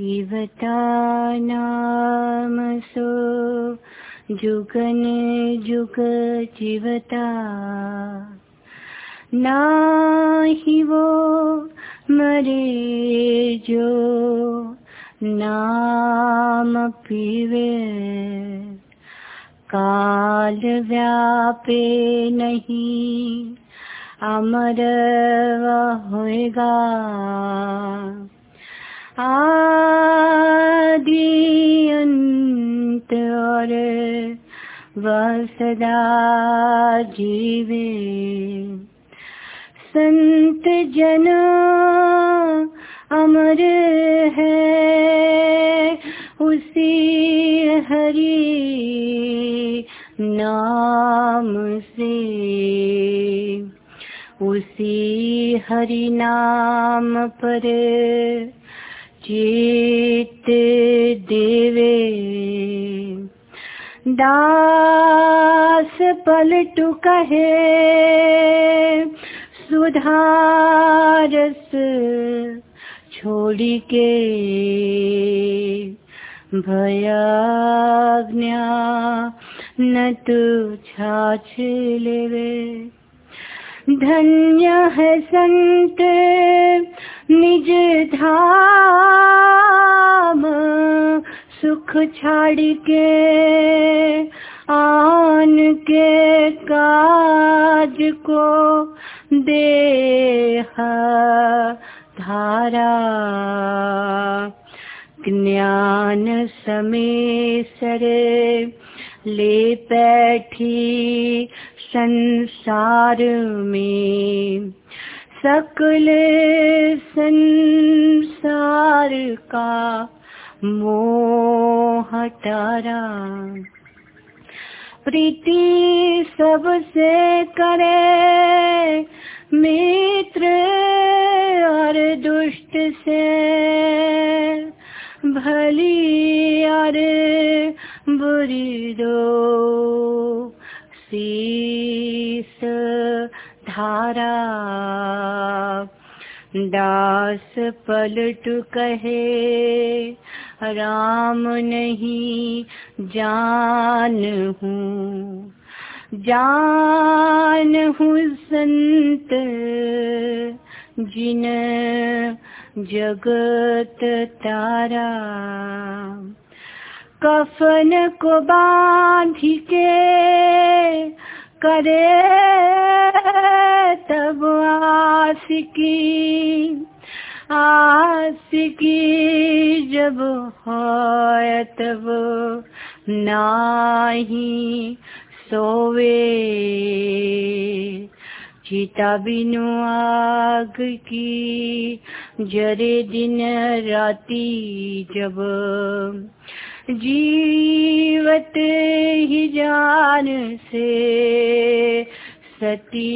पीवता नाम सो जुगन जुग जीवता। ना ही वो मरे जो नाम पीवे। काल व्यापे नहीं, अमर होएगा। आदि अंत और वह जीवे। संत जन अमर है, उसी हरि नाम से। उसी हरि नाम पर चित देवे। दास पलटू कहे सुधारस छोड़ी के भयाज्ञा न तू लेवे। धन्य है संत निज धाम सुख छाड़ के, आन के काज को देह धारा। ज्ञान समय सर ले बैठी संसार में। सकल संसार का मोह तारा प्रीति सबसे करे मित्र और दुष्ट से। भली और बुरी दो शीस धारा। दास पलट कहे, राम नहीं जान हूँ। जान हूँ संत जिन जगत तारा। कफन को बाँध के करे तब आशिकी आशिकी जब है तब नाही सोवे। चिता बिनु आग की जरे दिन राती जब जीवत ही जान से सती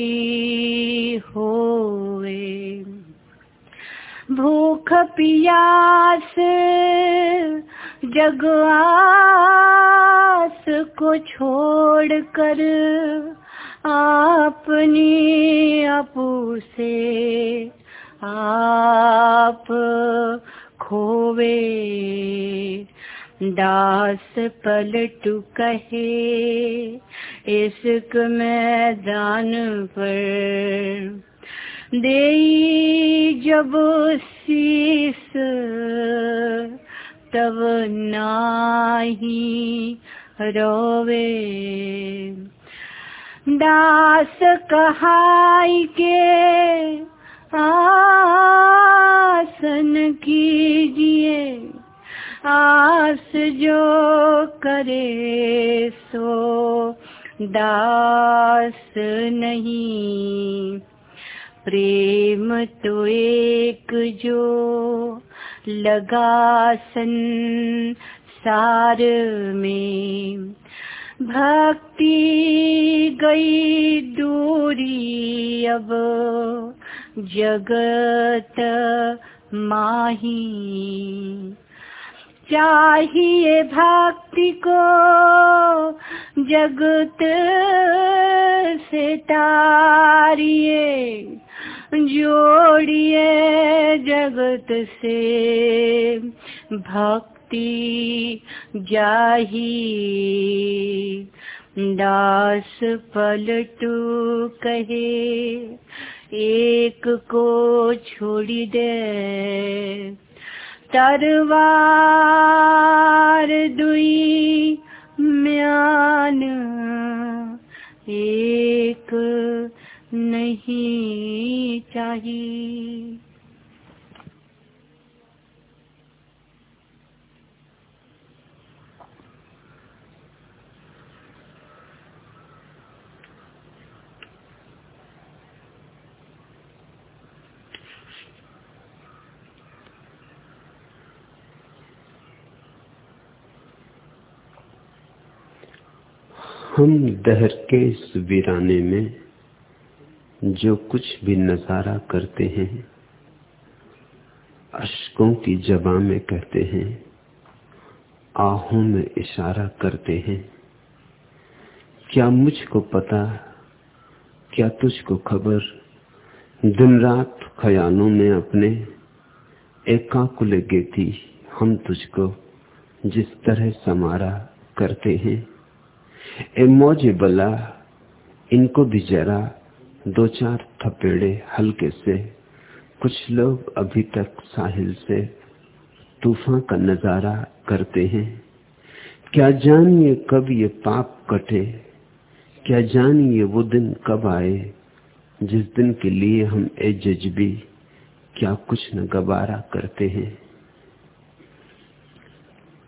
होवे। भूख पियास, जग आस को छोड़ कर अपनी अपू से आप खोवे। दास पलटू कहे, इश्क मैदान पर। दे जब शीस, तब नाही रोवे। दास कहाई के आसन कीजिए आस जो करे सो दास नहीं। प्रेम तो एक जो लगा संसार में। भक्ति गई दूरी अब जगत माही। चाहिए भक्ति को जगत से तारिए, जोड़िए जगत से। भक्ति जाही दास पलटू कहे, एक को छोड़ी दे। तरवार दुई म्यान। एक नहीं चाहिए हम दहर के इस वीराने में जो कुछ भी नज़ारा करते हैं, अशकों की जबा में कहते हैं, आहों में इशारा करते हैं। क्या मुझको पता, क्या तुझको खबर? दिन रात ख्यालों में अपने एकाकुले गेती हम तुझको जिस तरह समारा करते हैं। ए मौजे बला इनको भी जरा दो चार थपेड़े हल्के से, कुछ लोग अभी तक साहिल से तूफ़ान का नज़ारा करते हैं। क्या जानिए कब ये पाप कटे, क्या जानिए वो दिन कब आए, जिस दिन के लिए हम ए जजबी क्या कुछ न गबारा करते हैं।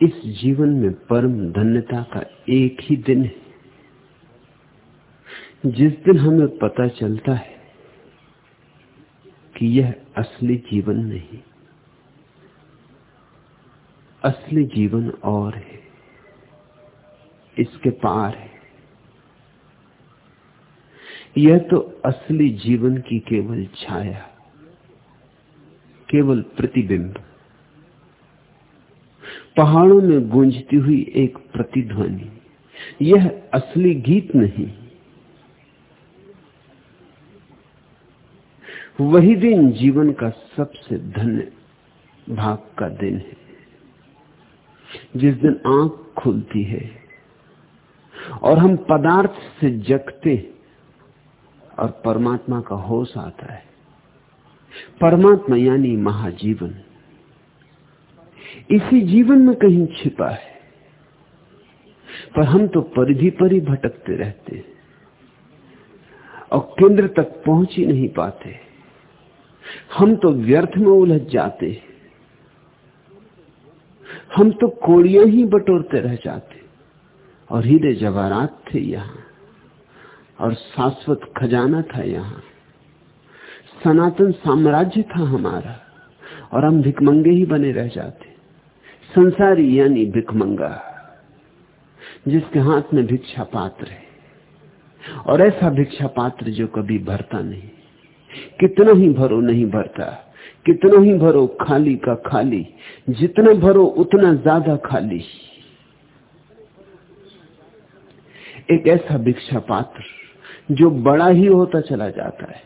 इस जीवन में परम धन्यता का एक ही दिन है। जिस दिन हमें पता चलता है कि यह असली जीवन नहीं, असली जीवन और है, इसके पार है। यह तो असली जीवन की केवल छाया, केवल प्रतिबिंब। पहाड़ों में गूंजती हुई एक प्रतिध्वनि। यह असली गीत नहीं। वही दिन जीवन का सबसे धन्य भाग का दिन है। जिस दिन आँख खुलती है और हम पदार्थ से जगते और परमात्मा का होश आता है। परमात्मा यानी महाजीवन। इसी जीवन में कहीं छिपा है। पर हम तो परिधि पर ही भटकते रहते हैं और केंद्र तक पहुँच ही नहीं पाते। हम तो व्यर्थ में उलझ जाते हम तो कोड़ियाँ ही बटोरते रह जाते और हीरे जवाहरात थे यहाँ, और शाश्वत खजाना था यहाँ। सनातन साम्राज्य था हमारा, और हम भिकमंगे ही बने रह जाते संसारी यानी भिकमंगा जिसके हाथ में भिक्षा पात्र है। और ऐसा भिक्षा पात्र जो कभी भरता नहीं, कितना ही भरो नहीं भरता, कितना ही भरो खाली का खाली, जितना भरो उतना ज़्यादा खाली। एक ऐसा भिक्षा पात्र जो बड़ा ही होता चला जाता है।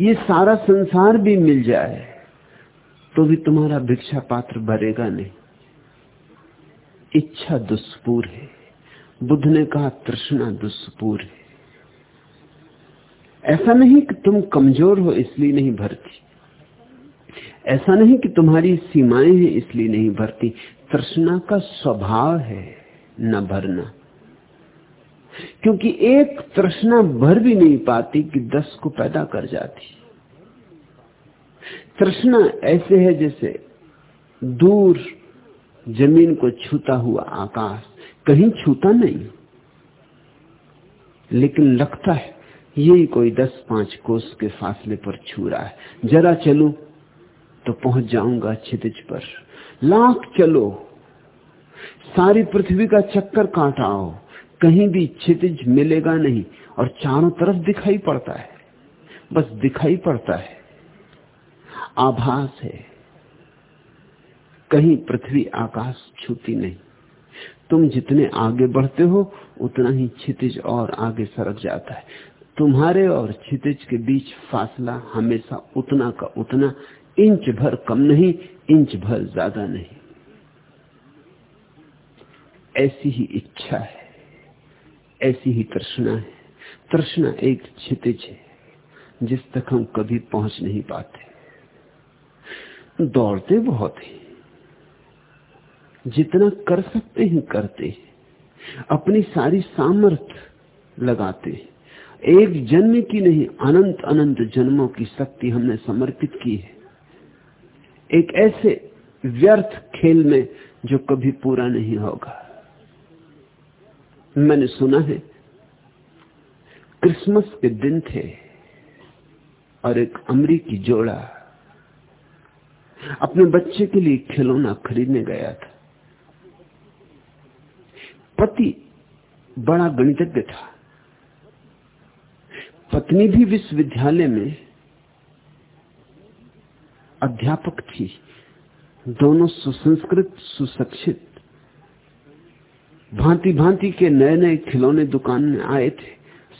ये सारा संसार भी मिल जाए तो भी तुम्हारा भिक्षा पात्र भरेगा नहीं। इच्छा दुष्पूर है। बुद्ध ने कहा, तृष्णा दुष्पूर है। ऐसा नहीं कि तुम कमज़ोर हो, इसलिए नहीं भरती। ऐसा नहीं कि तुम्हारी सीमाएँ हैं, इसलिए नहीं भरती। तृष्णा का स्वभाव है न भरना। क्योंकि एक तृष्णा भर भी नहीं पाती कि दस को पैदा कर जाती। तृष्णा ऐसे है जैसे दूर ज़मीन को छूता हुआ आकाश। कहीं छूता नहीं। लेकिन लगता है, यही कोई दस पाँच कोस के फासले पर छू रहा है। जरा चलू तो पहुँच जाऊँगा छितिज पर। लाख चलो। सारी पृथ्वी का चक्कर काटाओ कहीं भी छितिज मिलेगा नहीं, और चारों तरफ़ दिखाई पड़ता है। बस दिखाई पड़ता है। आभास है। कहीं पृथ्वी आकाश छूती नहीं। तुम जितने आगे बढ़ते हो, उतना ही छितिज और आगे सरक जाता है। तुम्हारे और क्षितिज के बीच फासला हमेशा उतना का उतना, इंच भर कम नहीं, इंच भर ज़्यादा नहीं। ऐसी ही इच्छा है, ऐसी ही तृष्णा है। तृष्णा एक क्षितिज है, जिस तक हम कभी पहुँच नहीं पाते। दौड़ते बहुत ही। जितना कर सकते हैं, करते हैं। अपनी सारी सामर्थ्य लगाते हैं। एक जन्म की नहीं, अनंत अनंत जन्मों की शक्ति हमने समर्पित की है। एक ऐसे व्यर्थ खेल में जो कभी पूरा नहीं होगा। मैंने सुना है, क्रिसमस के दिन थे और एक अमरीकी जोड़ा अपने बच्चे के लिए खिलौना खरीदने गया था। पति बड़ा गणितज्ञ था। पत्नी भी विश्वविद्यालय में अध्यापक थी। दोनों सुसंस्कृत, सुशिक्षित भांति भांति के नए नए खिलौने दुकान में आए थे।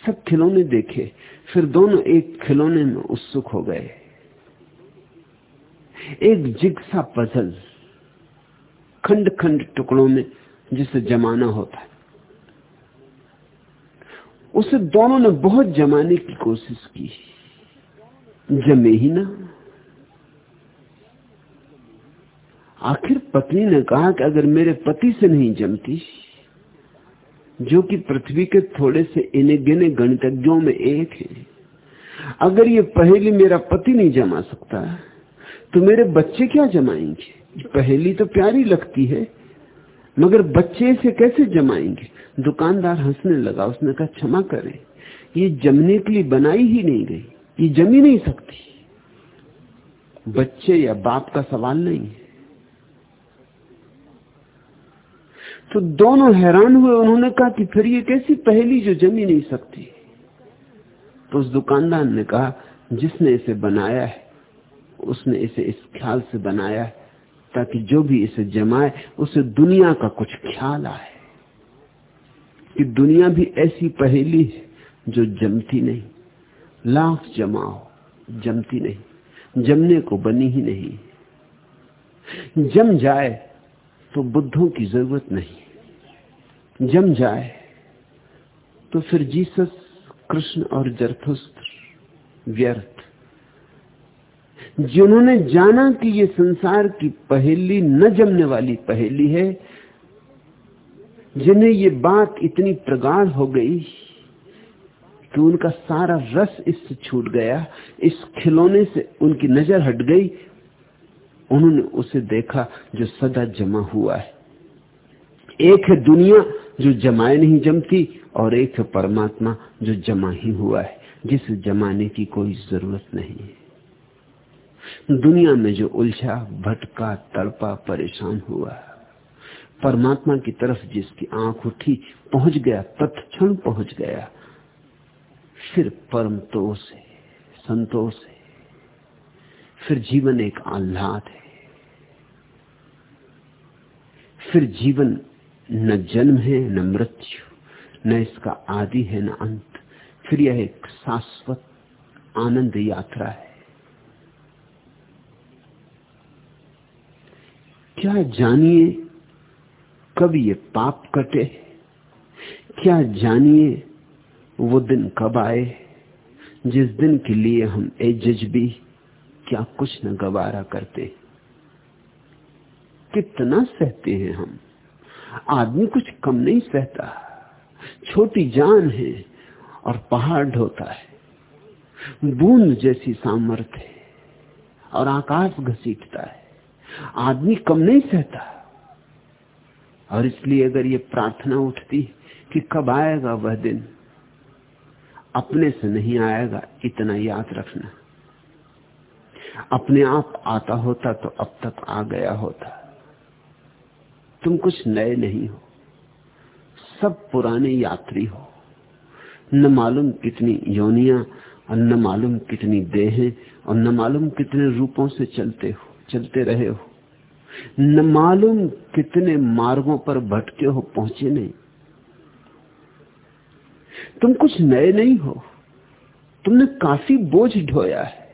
सब खिलौने देखे। फिर दोनों एक खिलौने में उत्सुक हो गए। एक जिग्सा पजल खंड खंड टुकड़ों में जिसे जमाना होता है। उसे दोनों ने बहुत जमाने की कोशिश की। जमे ही ना। आखिर पत्नी ने कहा कि अगर मेरे पति से नहीं जमती, जो कि पृथ्वी के थोड़े से इने गिने गणितज्ञों में एक है, अगर ये पहली मेरा पति नहीं जमा सकता तो मेरे बच्चे क्या जमाएँगे? पहली तो प्यारी लगती है। मगर बच्चे इसे कैसे जमाएँगे? दुकानदार हंसने लगा, उसने कहा, क्षमा करें। ये जमने के लिए बनाई ही नहीं गई। ये जमी नहीं सकती। बच्चे या बाप का सवाल नहीं है। तो दोनों हैरान हुए। उन्होंने कहा कि फिर ये कैसी पहली जो जमी नहीं सकती? तो उस दुकानदार ने कहा, जिसने इसे बनाया है, उसने इसे इस ख्याल से बनाया है ताकि जो भी इसे जमाए, उसे दुनिया का कुछ ख्याल आए। कि दुनिया भी ऐसी पहेली है जो जमती नहीं। लाख जमाओ जमती नहीं। जमने को बनी ही नहीं। जम जाए तो बुद्धों की ज़रूरत नहीं। जम जाए तो फिर जीसस कृष्ण और जरथुस्त्र व्यर्थ। जिन्होंने जाना कि ये संसार की पहेली न जमने वाली पहेली है, जिन्हें ये बात इतनी प्रगाढ़ हो गई कि उनका सारा रस इससे छूट गया, इस खिलौने से उनकी नज़र हट गई, उन्होंने उसे देखा जो सदा जमा हुआ है। एक है दुनिया जो जमाए नहीं जमती और एक है परमात्मा जो जमा ही हुआ है, जिसे जमाने की कोई ज़रूरत नहीं है। दुनिया में जो उलझा, भटका, तड़पा, परेशान हुआ। परमात्मा की तरफ़ जिसकी आँख उठी, पहुँच गया, तत्क्षण पहुँच गया। फिर परम तो है संतोष है। फिर जीवन एक आह्लाद है। फिर जीवन न जन्म है, न मृत्यु, न इसका आदि है, न अंत। फिर यह एक शाश्वत आनंद यात्रा है। क्या जानिए कब ये पाप कटे? क्या जानिए वो दिन कब आए? जिस दिन के लिए हम एजज भी क्या कुछ न गवारा करते? कितना सहते हैं हम? आदमी कुछ कम नहीं सहता। छोटी जान है और पहाड़ ढोता है। बूंद जैसी सामर्थ्य और आकाश घसीटता है। आदमी कम नहीं सहता। और इसलिए अगर ये प्रार्थना उठती कि कब आएगा वह दिन, अपने से नहीं आएगा इतना याद रखना। अपने आप आता होता तो अब तक आ गया होता। तुम कुछ नए नहीं हो, सब पुराने यात्री हो। न मालूम कितनी योनिया और न मालूम कितनी देहें और न मालूम कितने रूपों से चलते हो। चलते रहे हो। न मालूम कितने मार्गों पर भटके हो, पहुँचे नहीं। तुम कुछ नए नहीं हो। तुमने काफ़ी बोझ ढोया है।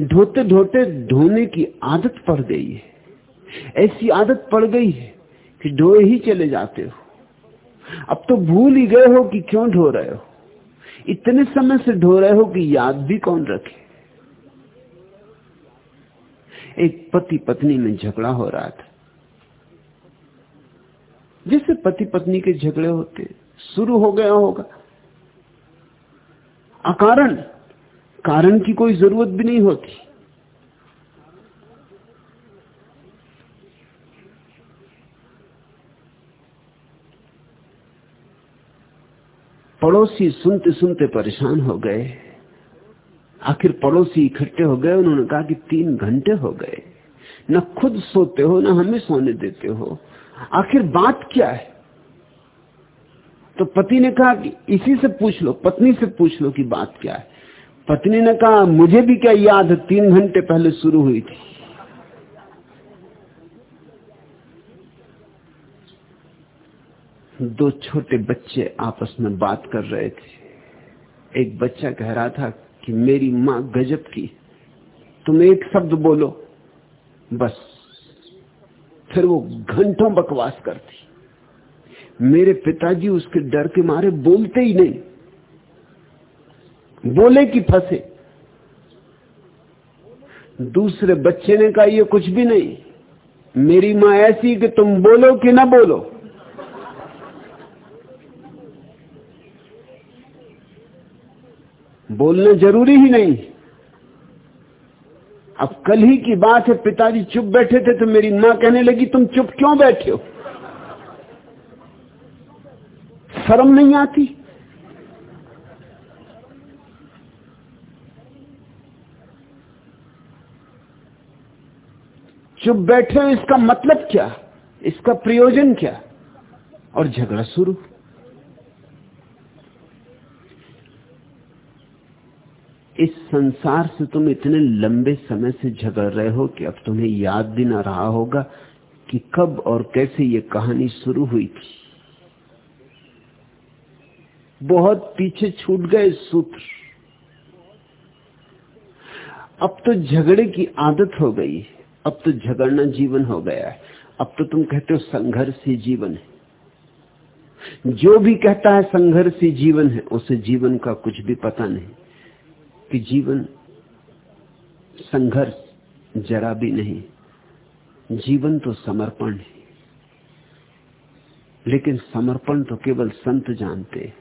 ढोते ढोते ढोने की आदत पड़ गई है। ऐसी आदत पड़ गई है कि ढोए ही चले जाते हो। अब तो भूल ही गए हो कि क्यों ढो रहे हो। इतने समय से ढो रहे हो कि याद भी कौन रखे? एक पति पत्नी में झगड़ा हो रहा था। जैसे पति पत्नी के झगड़े होते, शुरू हो गया होगा। अकारण, कारण की कोई ज़रूरत भी नहीं होती। पड़ोसी सुनते सुनते परेशान हो गए। आखिर पड़ोसी इकट्ठे हो गए, उन्होंने कहा कि तीन घंटे हो गए। न खुद सोते हो, न हमें सोने देते हो। आखिर बात क्या है? तो पति ने कहा कि इसी से पूछ लो, पत्नी से पूछ लो कि बात क्या है। पत्नी ने कहा, मुझे भी क्या याद है, तीन घंटे पहले शुरू हुई थी। दो छोटे बच्चे आपस में बात कर रहे थे। एक बच्चा कह रहा था कि मेरी माँ गजब की तुम एक शब्द बोलो, बस। फिर वो घंटों बकवास करती। मेरे पिताजी उसके डर के मारे बोलते ही नहीं। बोले कि फंसे। दूसरे बच्चे ने कहा, ये कुछ भी नहीं। मेरी माँ ऐसी कि तुम बोलो कि ना बोलो। बोलना ज़रूरी ही नहीं। अब कल ही की बात है, पिताजी चुप बैठे थे तो मेरी माँ कहने लगी, तुम चुप क्यों बैठे हो? शर्म नहीं आती। चुप बैठे हो, इसका मतलब क्या? इसका प्रयोजन क्या? और झगड़ा शुरू। इस संसार से तुम इतने लंबे समय से झगड़ रहे हो कि अब तुम्हें याद भी ना रहा होगा कि कब और कैसे ये कहानी शुरू हुई थी। बहुत पीछे छूट गए सूत्र। अब तो झगड़े की आदत हो गई अब तो झगड़ना जीवन हो गया है। अब तो तुम कहते हो संघर्ष ही जीवन है। जो भी कहता है संघर्ष ही जीवन है, उसे जीवन का कुछ भी पता नहीं। कि जीवन संघर्ष जरा भी नहीं, जीवन तो समर्पण है। लेकिन समर्पण तो केवल संत जानते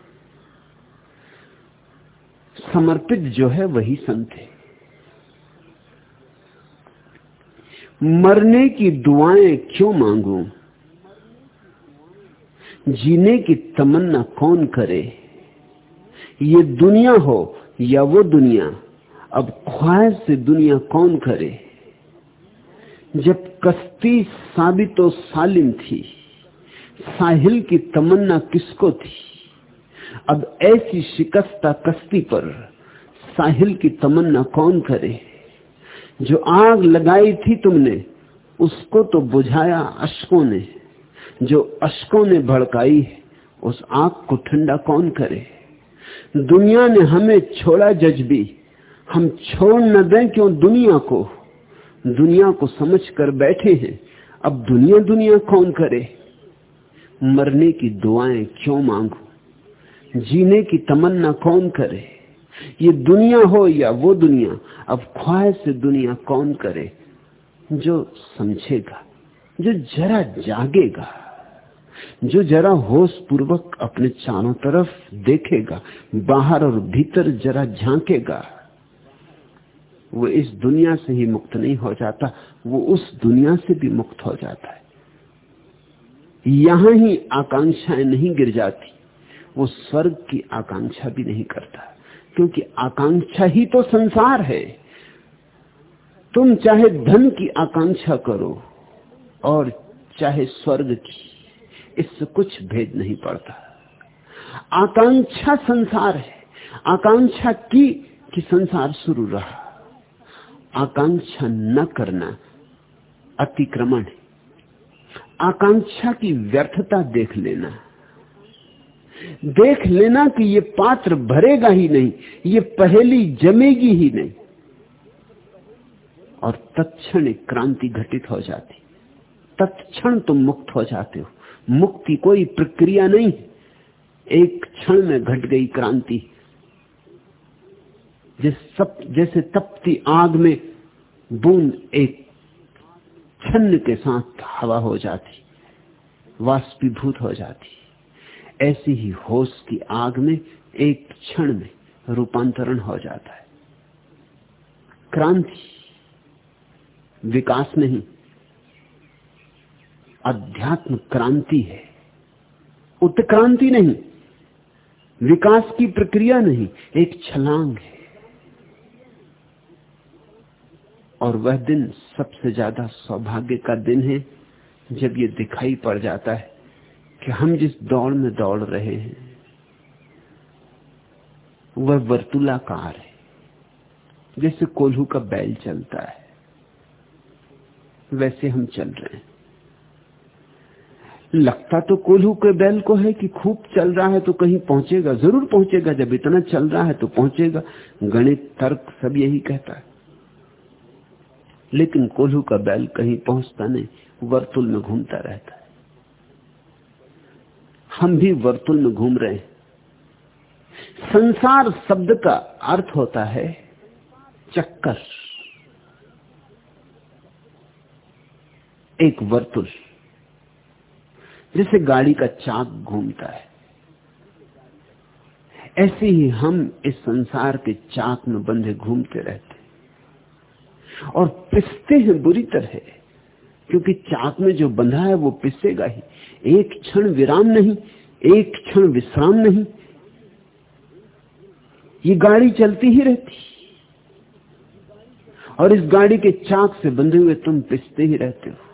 समर्पित जो है वही संत है। मरने की दुआएँ क्यों मांगू? जीने की तमन्ना कौन करे? ये दुनिया हो या वो दुनिया, अब ख्वाहिश से दुनिया कौन करे? जब कश्ती साबित सालिम थी, साहिल की तमन्ना किसको थी? अब ऐसी शिकस्ता कश्ती पर, साहिल की तमन्ना कौन करे? जो आग लगाई थी तुमने, उसको तो बुझाया अशकों ने। जो अशकों ने भड़काई, उस आग को ठंडा कौन करे? दुनिया ने हमें छोड़ा जज्बी। हम छोड़ न दें क्यों दुनिया को? दुनिया को समझ कर बैठे हैं। अब दुनिया दुनिया कौन करे? मरने की दुआएँ क्यों मांगू? जीने की तमन्ना कौन करे? ये दुनिया हो या वो दुनिया, अब ख्वाहिश से दुनिया कौन करे? जो समझेगा, जो जरा जागेगा। जो जरा होश पूर्वक अपने चारों तरफ़ देखेगा, बाहर और भीतर जरा झांकेगा, वो इस दुनिया से ही मुक्त नहीं हो जाता, वो उस दुनिया से भी मुक्त हो जाता है। यहाँ ही आकांक्षाएँ नहीं गिर जाती, वो स्वर्ग की आकांक्षा भी नहीं करता, क्योंकि आकांक्षा ही तो संसार है। तुम चाहे धन की आकांक्षा करो और चाहे स्वर्ग की। इससे कुछ भेद नहीं पड़ता। आकांक्षा संसार है। आकांक्षा की कि संसार शुरू रहा। आकांक्षा न करना अतिक्रमण है। आकांक्षा की व्यर्थता देख लेना। देख लेना कि ये पात्र भरेगा ही नहीं, ये पहली जमेगी ही नहीं। और तत्क्षण क्रांति घटित हो जाती। तत्क्षण तुम मुक्त हो जाते हो। मुक्ति कोई प्रक्रिया नहीं। एक क्षण में घट गई क्रांति। जिस सब, जैसे तपती आग में बूंद एक छन्न के साथ हवा हो जाती, वाष्पीभूत हो जाती। ऐसी ही होश की आग में एक क्षण में रूपांतरण हो जाता है। क्रांति विकास नहीं। अध्यात्म क्रांति है। उत्क्रांति नहीं, विकास की प्रक्रिया नहीं, एक छलांग है। और वह दिन सबसे ज़्यादा सौभाग्य का दिन है, जब ये दिखाई पड़ जाता है कि हम जिस दौड़ में दौड़ रहे हैं, वह वर्तुलाकार है, जैसे कोल्हू का बैल चलता है, वैसे हम चल रहे हैं। लगता तो कोल्हू के बैल को है कि खूब चल रहा है तो कहीं पहुंचेगा, ज़रूर पहुंचेगा। जब इतना चल रहा है तो पहुंचेगा। गणित, तर्क सब यही कहता है। लेकिन कोल्हू का बैल कहीं पहुँचता नहीं, वर्तुल में घूमता रहता है। हम भी वर्तुल में घूम रहे हैं। संसार शब्द का अर्थ होता है चक्कर। एक वर्तुल। जैसे गाड़ी का चाक घूमता है। ऐसे ही हम इस संसार के चाक में बंधे घूमते रहते और पिसते हैं बुरी तरह, क्योंकि चाक में जो बंधा है वो पिसेगा ही। एक क्षण विराम नहीं, एक क्षण विश्राम नहीं। ये गाड़ी चलती ही रहती। और इस गाड़ी के चाक से बंधे हुए तुम पिसते ही रहते हो।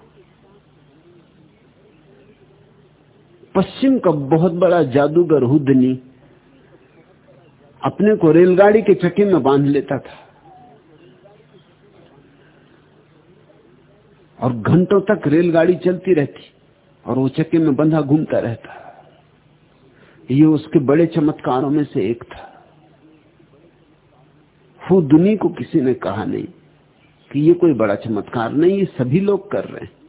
पश्चिम का बहुत बड़ा जादूगर हुदनी अपने को रेलगाड़ी के चक्के में बाँध लेता था। और घंटों तक रेलगाड़ी चलती रहती और वो चक्के में बंधा घूमता रहता। ये उसके बड़े चमत्कारों में से एक था। दुनिया को किसी ने कहा नहीं कि ये कोई बड़ा चमत्कार नहीं, ये सभी लोग कर रहे हैं।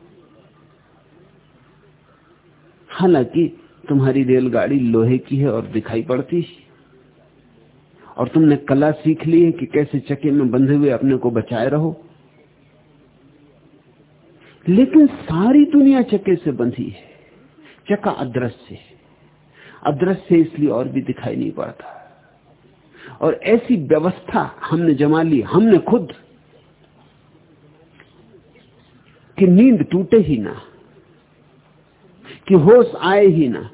हालाँकि तुम्हारी रेलगाड़ी लोहे की है और दिखाई पड़ती। है और तुमने कला सीख ली है कि कैसे चके में बंधे हुए अपने को बचाए रहो। लेकिन सारी दुनिया चके से बंधी है। चका अदृश्य है। अदृश्य इसलिए और भी दिखाई नहीं पड़ता। और ऐसी व्यवस्था हमने जमा ली, हमने खुद, कि नींद टूटे ही ना। कि होश आए ही ना।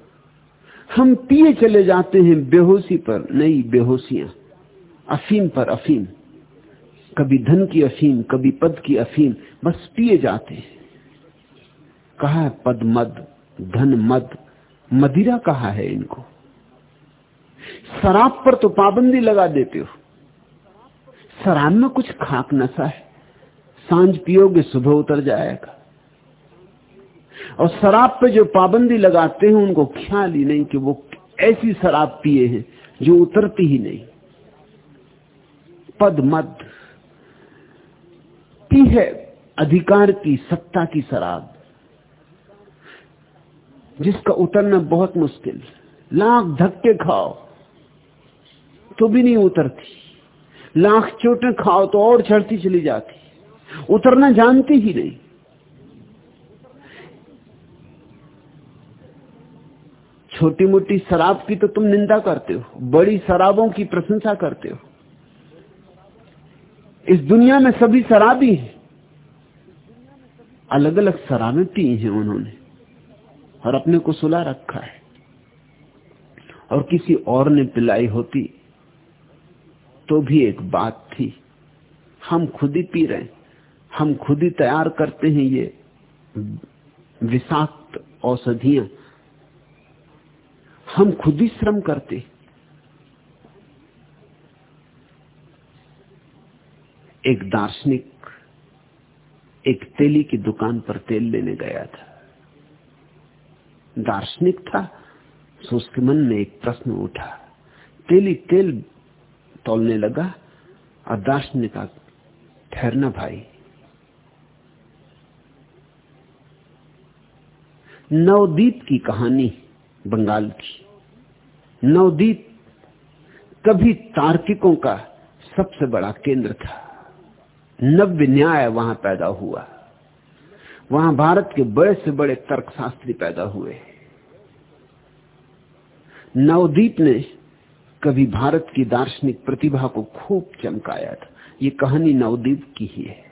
हम पिए चले जाते हैं बेहोशी पर, नई बेहोशियाँ। अफीम पर अफीम। कभी धन की अफीम, कभी पद की अफीम, बस पिए जाते हैं। कहा है पद मद, धन मद, मदिरा कहा है इनको? शराब पर तो पाबंदी लगा देते हो। शराब में कुछ खाक नशा है। साँझ पियोगे, सुबह उतर जाएगा। और शराब पे जो पाबंदी लगाते हैं, उनको ख्याल ही नहीं कि वो ऐसी शराब पिए हैं जो उतरती ही नहीं। पद मद पी है अधिकार की, सत्ता की शराब। जिसका उतरना बहुत मुश्किल। लाख धक्के खाओ तो भी नहीं उतरती। लाख चोटें खाओ तो और चढ़ती चली जाती। उतरना जानती ही नहीं। छोटी मोटी शराब की तो तुम निंदा करते हो, बड़ी शराबों की प्रशंसा करते हो। इस दुनिया में सभी शराबी हैं। अलग अलग शराबें पी हैं उन्होंने और अपने को सुला रखा है। और किसी और ने पिलाई होती तो भी एक बात थी, हम खुद ही पी रहे हैं, हम खुद ही तैयार करते हैं ये विषाक्त औषधियाँ। हम खुद ही श्रम करते एक दार्शनिक एक तेली की दुकान पर तेल लेने गया था। दार्शनिक था, सो उसके मन में एक प्रश्न उठा। तेली तेल तोलने लगा और दार्शनिक का ठहरना भाई। नवदीप की कहानी बंगाल की। नवदीप कभी तार्किकों का सबसे बड़ा केंद्र था। नव्य न्याय वहाँ पैदा हुआ। वहाँ भारत के बड़े से बड़े तर्कशास्त्री पैदा हुए। नवदीप ने कभी भारत की दार्शनिक प्रतिभा को खूब चमकाया था। ये कहानी नवदीप की ही है।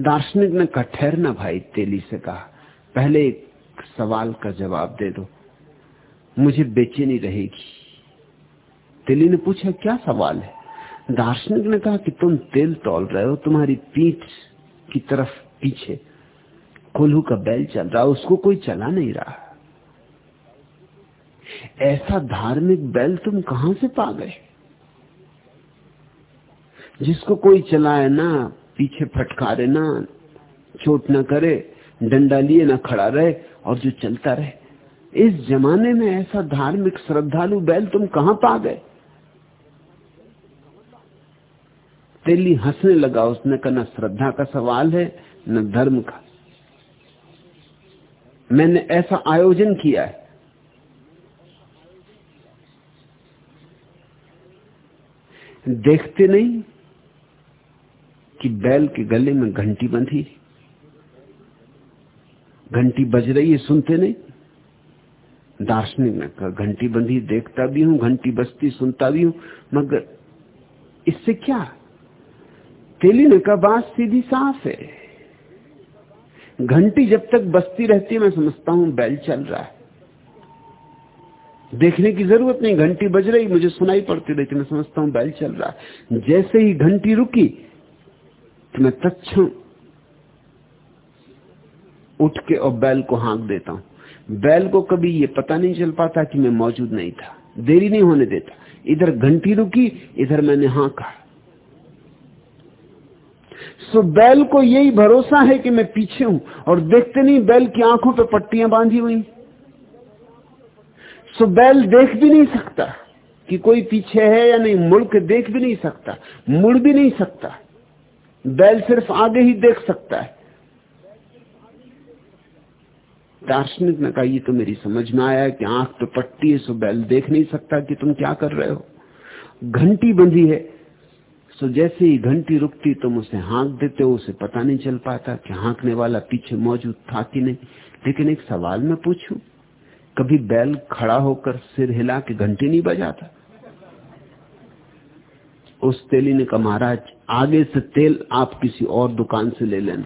दार्शनिक ने कहा ठहरना भाई तेली से कहा, पहले एक सवाल का जवाब दे दो। मुझे बेचैनी रहेगी। तेली ने पूछा, क्या सवाल है? दार्शनिक ने कहा कि, तुम तेल तोल रहे हो, तुम्हारी पीठ की तरफ़ पीछे कोल्हू का बैल चल रहा उसको कोई चला नहीं रहा। ऐसा धार्मिक बैल तुम कहाँ से पा गए? जिसको कोई चलाए ना, पीछे फटकारे ना, चोट ना करे डंडा लिए ना खड़ा रहे और जो चलता रहे। इस जमाने में ऐसा धार्मिक श्रद्धालु बैल तुम कहाँ पा गए? तेली हंसने लगा, उसने कहा, न श्रद्धा का सवाल है, न धर्म का। मैंने ऐसा आयोजन किया है। देखते नहीं कि बैल के गले में घंटी बंधी घंटी बज रही है, सुनते नहीं। दार्शनिक ने कहा, घंटी बंधी देखता भी हूँ, घंटी बजती सुनता भी हूँ, मगर इससे क्या? तेली ने कहा, बात सीधी साफ़ है। घंटी जब तक बजती रहती है, मैं समझता हूँ बैल चल रहा है। देखने की ज़रूरत नहीं, घंटी बज रही, मुझे सुनाई पड़ती रहती, मैं समझता हूँ बैल चल रहा है। जैसे ही घंटी रुकी तो मैं तत्म उठ के और बैल को हाँक देता हूँ। बैल को कभी ये पता नहीं चल पाता कि मैं मौजूद नहीं था। देरी नहीं होने देता। इधर घंटी रुकी, इधर मैंने हाँका। सो बैल को यही भरोसा है कि मैं पीछे हूँ और देखते नहीं बैल की आँखों पर पट्टियाँ बांधी हुई। सो बैल देख भी नहीं सकता कि कोई पीछे है या नहीं, मुड़ के देख भी नहीं सकता, मुड़ भी नहीं सकता। बैल सिर्फ़ आगे ही देख सकता है। दार्शनिक ने कहा, ये तो मेरी समझ में आया कि आँख पे पट्टी है, सो बैल देख नहीं सकता कि तुम क्या कर रहे हो। घंटी बंधी है, सो जैसे ही घंटी रुकती, तुम उसे हाँक देते हो, उसे पता नहीं चल पाता कि हाँकने वाला पीछे मौजूद था कि नहीं। लेकिन एक सवाल मैं पूछू, कभी बैल खड़ा होकर सिर हिला के घंटी नहीं बजाता? उस तेली ने कहा, महाराज, आगे से तेल आप किसी और दुकान से ले लेना।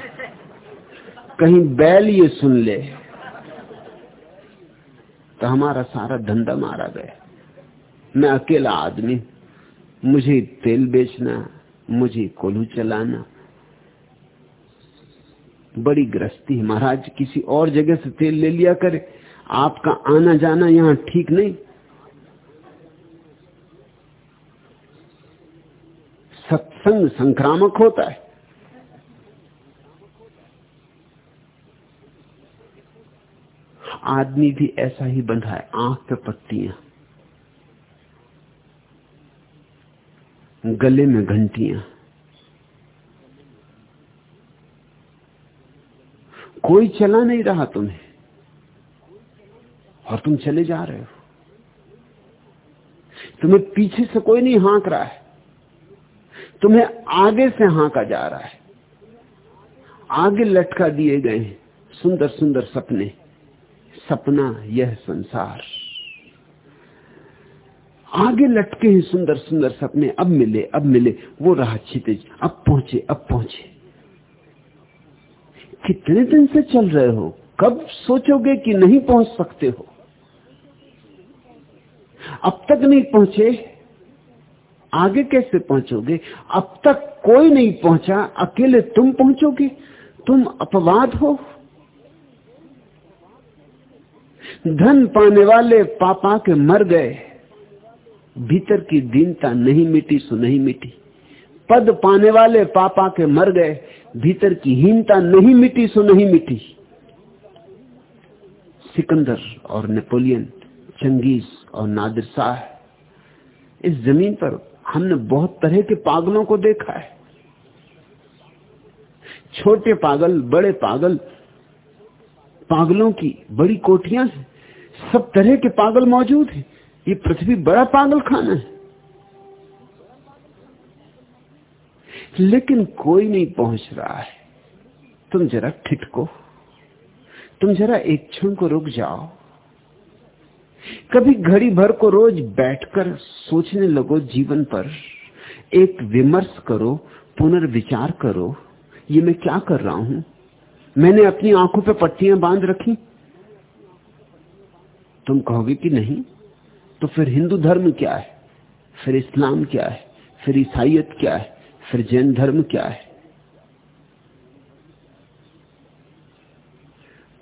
कहीं बैल ये सुन ले। तो हमारा सारा धंधा मारा गया। मैं अकेला आदमी, मुझे तेल बेचना, मुझे कोलू चलाना। बड़ी ग्रस्ती महाराज, किसी और जगह से तेल ले लिया करे। आपका आना जाना यहाँ ठीक नहीं। सत्संग संक्रामक होता है। आदमी भी ऐसा ही बंधा है, आँख पे पत्तियाँ। गले में घंटियाँ। कोई चला नहीं रहा तुम्हें। और तुम चले जा रहे हो। तुम्हें पीछे से कोई नहीं हाँक रहा है। तुम्हें आगे से हाँका जा रहा है। आगे लटका दिए गए सुंदर सुंदर सपने। सपना यह संसार। आगे लटके हैं सुंदर सुंदर सपने, अब मिले अब मिले, वो रहा छितेज अब पहुँचे अब पहुँचे। कितने दिन से चल रहे हो? कब सोचोगे कि नहीं पहुँच सकते हो? अब तक नहीं पहुँचे? आगे कैसे पहुंचोगे? अब तक कोई नहीं पहुँचा, अकेले तुम पहुंचोगे? तुम अपवाद हो? धन पाने वाले पापा के मर गए। भीतर की दीनता नहीं मिटी, सो नहीं मिटी। पद पाने वाले पापा के मर गए। भीतर की हीनता नहीं मिटी, सो नहीं मिटी। सिकंदर और नेपोलियन, चंगेज और नादिर शाह, इस ज़मीन पर हमने बहुत तरह के पागलों को देखा है। छोटे पागल, बड़े पागल, पागलों की बड़ी कोठियाँ सब तरह के पागल मौजूद हैं। ये पृथ्वी बड़ा पागल खाना है। लेकिन कोई नहीं पहुँच रहा है। तुम जरा ठिठको। तुम जरा एक क्षण को रुक जाओ। कभी घड़ी भर को रोज बैठकर सोचने लगो जीवन पर। एक विमर्श करो, पुनर्विचार करो, ये मैं क्या कर रहा हूँ? मैंने अपनी आँखों पे पट्टियाँ बाँध रखी। तुम कहोगे कि नहीं? तो फिर हिंदू धर्म क्या है? फिर इस्लाम क्या है? फिर ईसाइत क्या है? फिर जैन धर्म क्या है?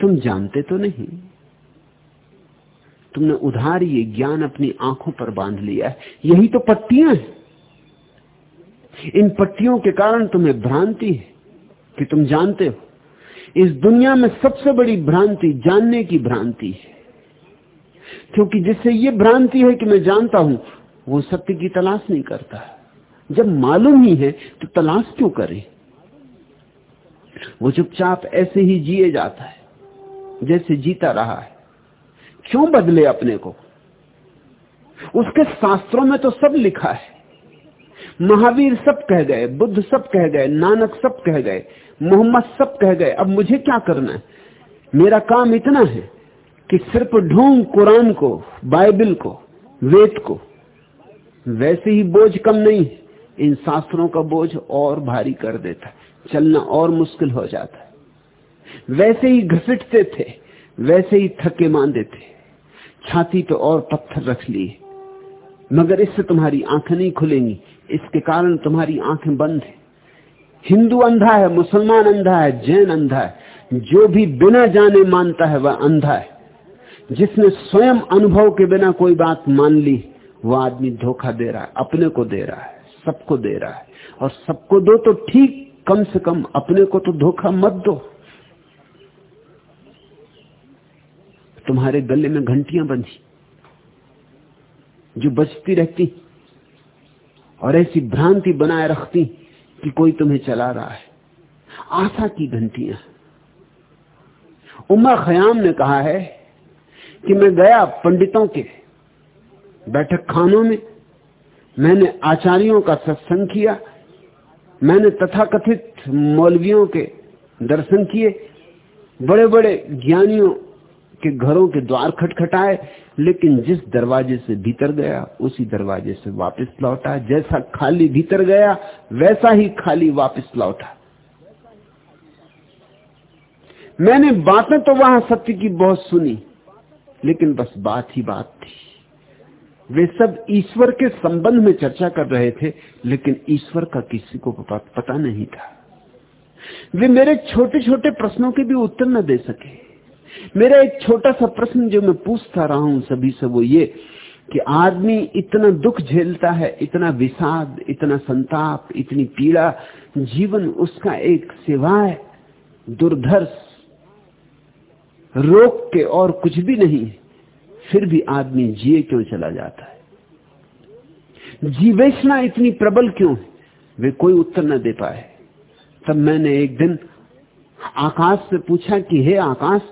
तुम जानते तो नहीं। तुमने उधार ये ज्ञान अपनी आँखों पर बाँध लिया है। यही तो पट्टियाँ हैं। इन पट्टियों के कारण तुम्हें भ्रांति है कि तुम जानते हो। इस दुनिया में सबसे बड़ी भ्रांति जानने की भ्रांति है। क्योंकि जिससे ये भ्रांति है कि मैं जानता हूँ, वो सत्य की तलाश नहीं करता जब मालूम ही है तो तलाश क्यों करे? वो चुपचाप ऐसे ही जिए जाता है, जैसे जीता रहा है। क्यों बदले अपने को? उसके शास्त्रों में तो सब लिखा है। महावीर सब कह गए, बुद्ध सब कह गए, नानक सब कह गए, मोहम्मद सब कह गए, अब मुझे क्या करना है? मेरा काम इतना है कि सिर्फ़ ढूंढ कुरान को, बाइबल को, वेद को, वैसे ही बोझ कम नहीं, इन शास्त्रों का बोझ और भारी कर देता चलना और मुश्किल हो जाता वैसे ही घसीटते थे, वैसे ही थके मांदे थे, छाती पे और पत्थर रख लिए, मगर इससे तुम्हारी आँखें नहीं खुलेंगी, इसके कारण तुम्हारी आँखें बंद है। हिंदू अंधा है, मुसलमान अंधा है, जैन अंधा है, जो भी बिना जाने मानता है, वह अंधा है। जिसने स्वयं अनुभव के बिना कोई बात मान ली वह आदमी धोखा दे रहा है, अपने को दे रहा है, सबको दे रहा है। और सबको दो तो ठीक, कम से कम अपने को तो धोखा मत दो। तुम्हारे गले में घंटियाँ बंधी, जो बचती रहती, और ऐसी भ्रांति बनाए रखती कि कोई तुम्हें चला रहा है। आशा की घंटियाँ। उमा खयाम ने कहा है कि मैं गया पंडितों के बैठक खानों में। मैंने आचार्यों का सत्संग किया। मैंने तथाकथित मौलवियों के दर्शन किए। बड़े बड़े ज्ञानियों के घरों के द्वार खटखटाए, लेकिन जिस दरवाजे से भीतर गया, उसी दरवाजे से वापस लौटा। जैसा खाली भीतर गया, वैसा ही खाली वापस लौटा। मैंने बातें तो वहाँ सत्य की बहुत सुनी। लेकिन बस बात ही बात थी। वे सब ईश्वर के संबंध में चर्चा कर रहे थे, लेकिन ईश्वर का किसी को पता नहीं था। वे मेरे छोटे छोटे प्रश्नों के भी उत्तर न दे सके। मेरा एक छोटा सा प्रश्न जो मैं पूछता रहा हूँ सभी से, वो ये कि आदमी इतना दुख झेलता है, इतना विषाद, इतना संताप, इतनी पीड़ा, जीवन उसका एक सिवाय, दुर्धर्ष रोक के और कुछ भी नहीं, फिर भी आदमी जिए क्यों चला जाता है? जीवेशना इतनी प्रबल क्यों है? वे कोई उत्तर न दे पाए। तब मैंने एक दिन आकाश से पूछा कि, हे आकाश,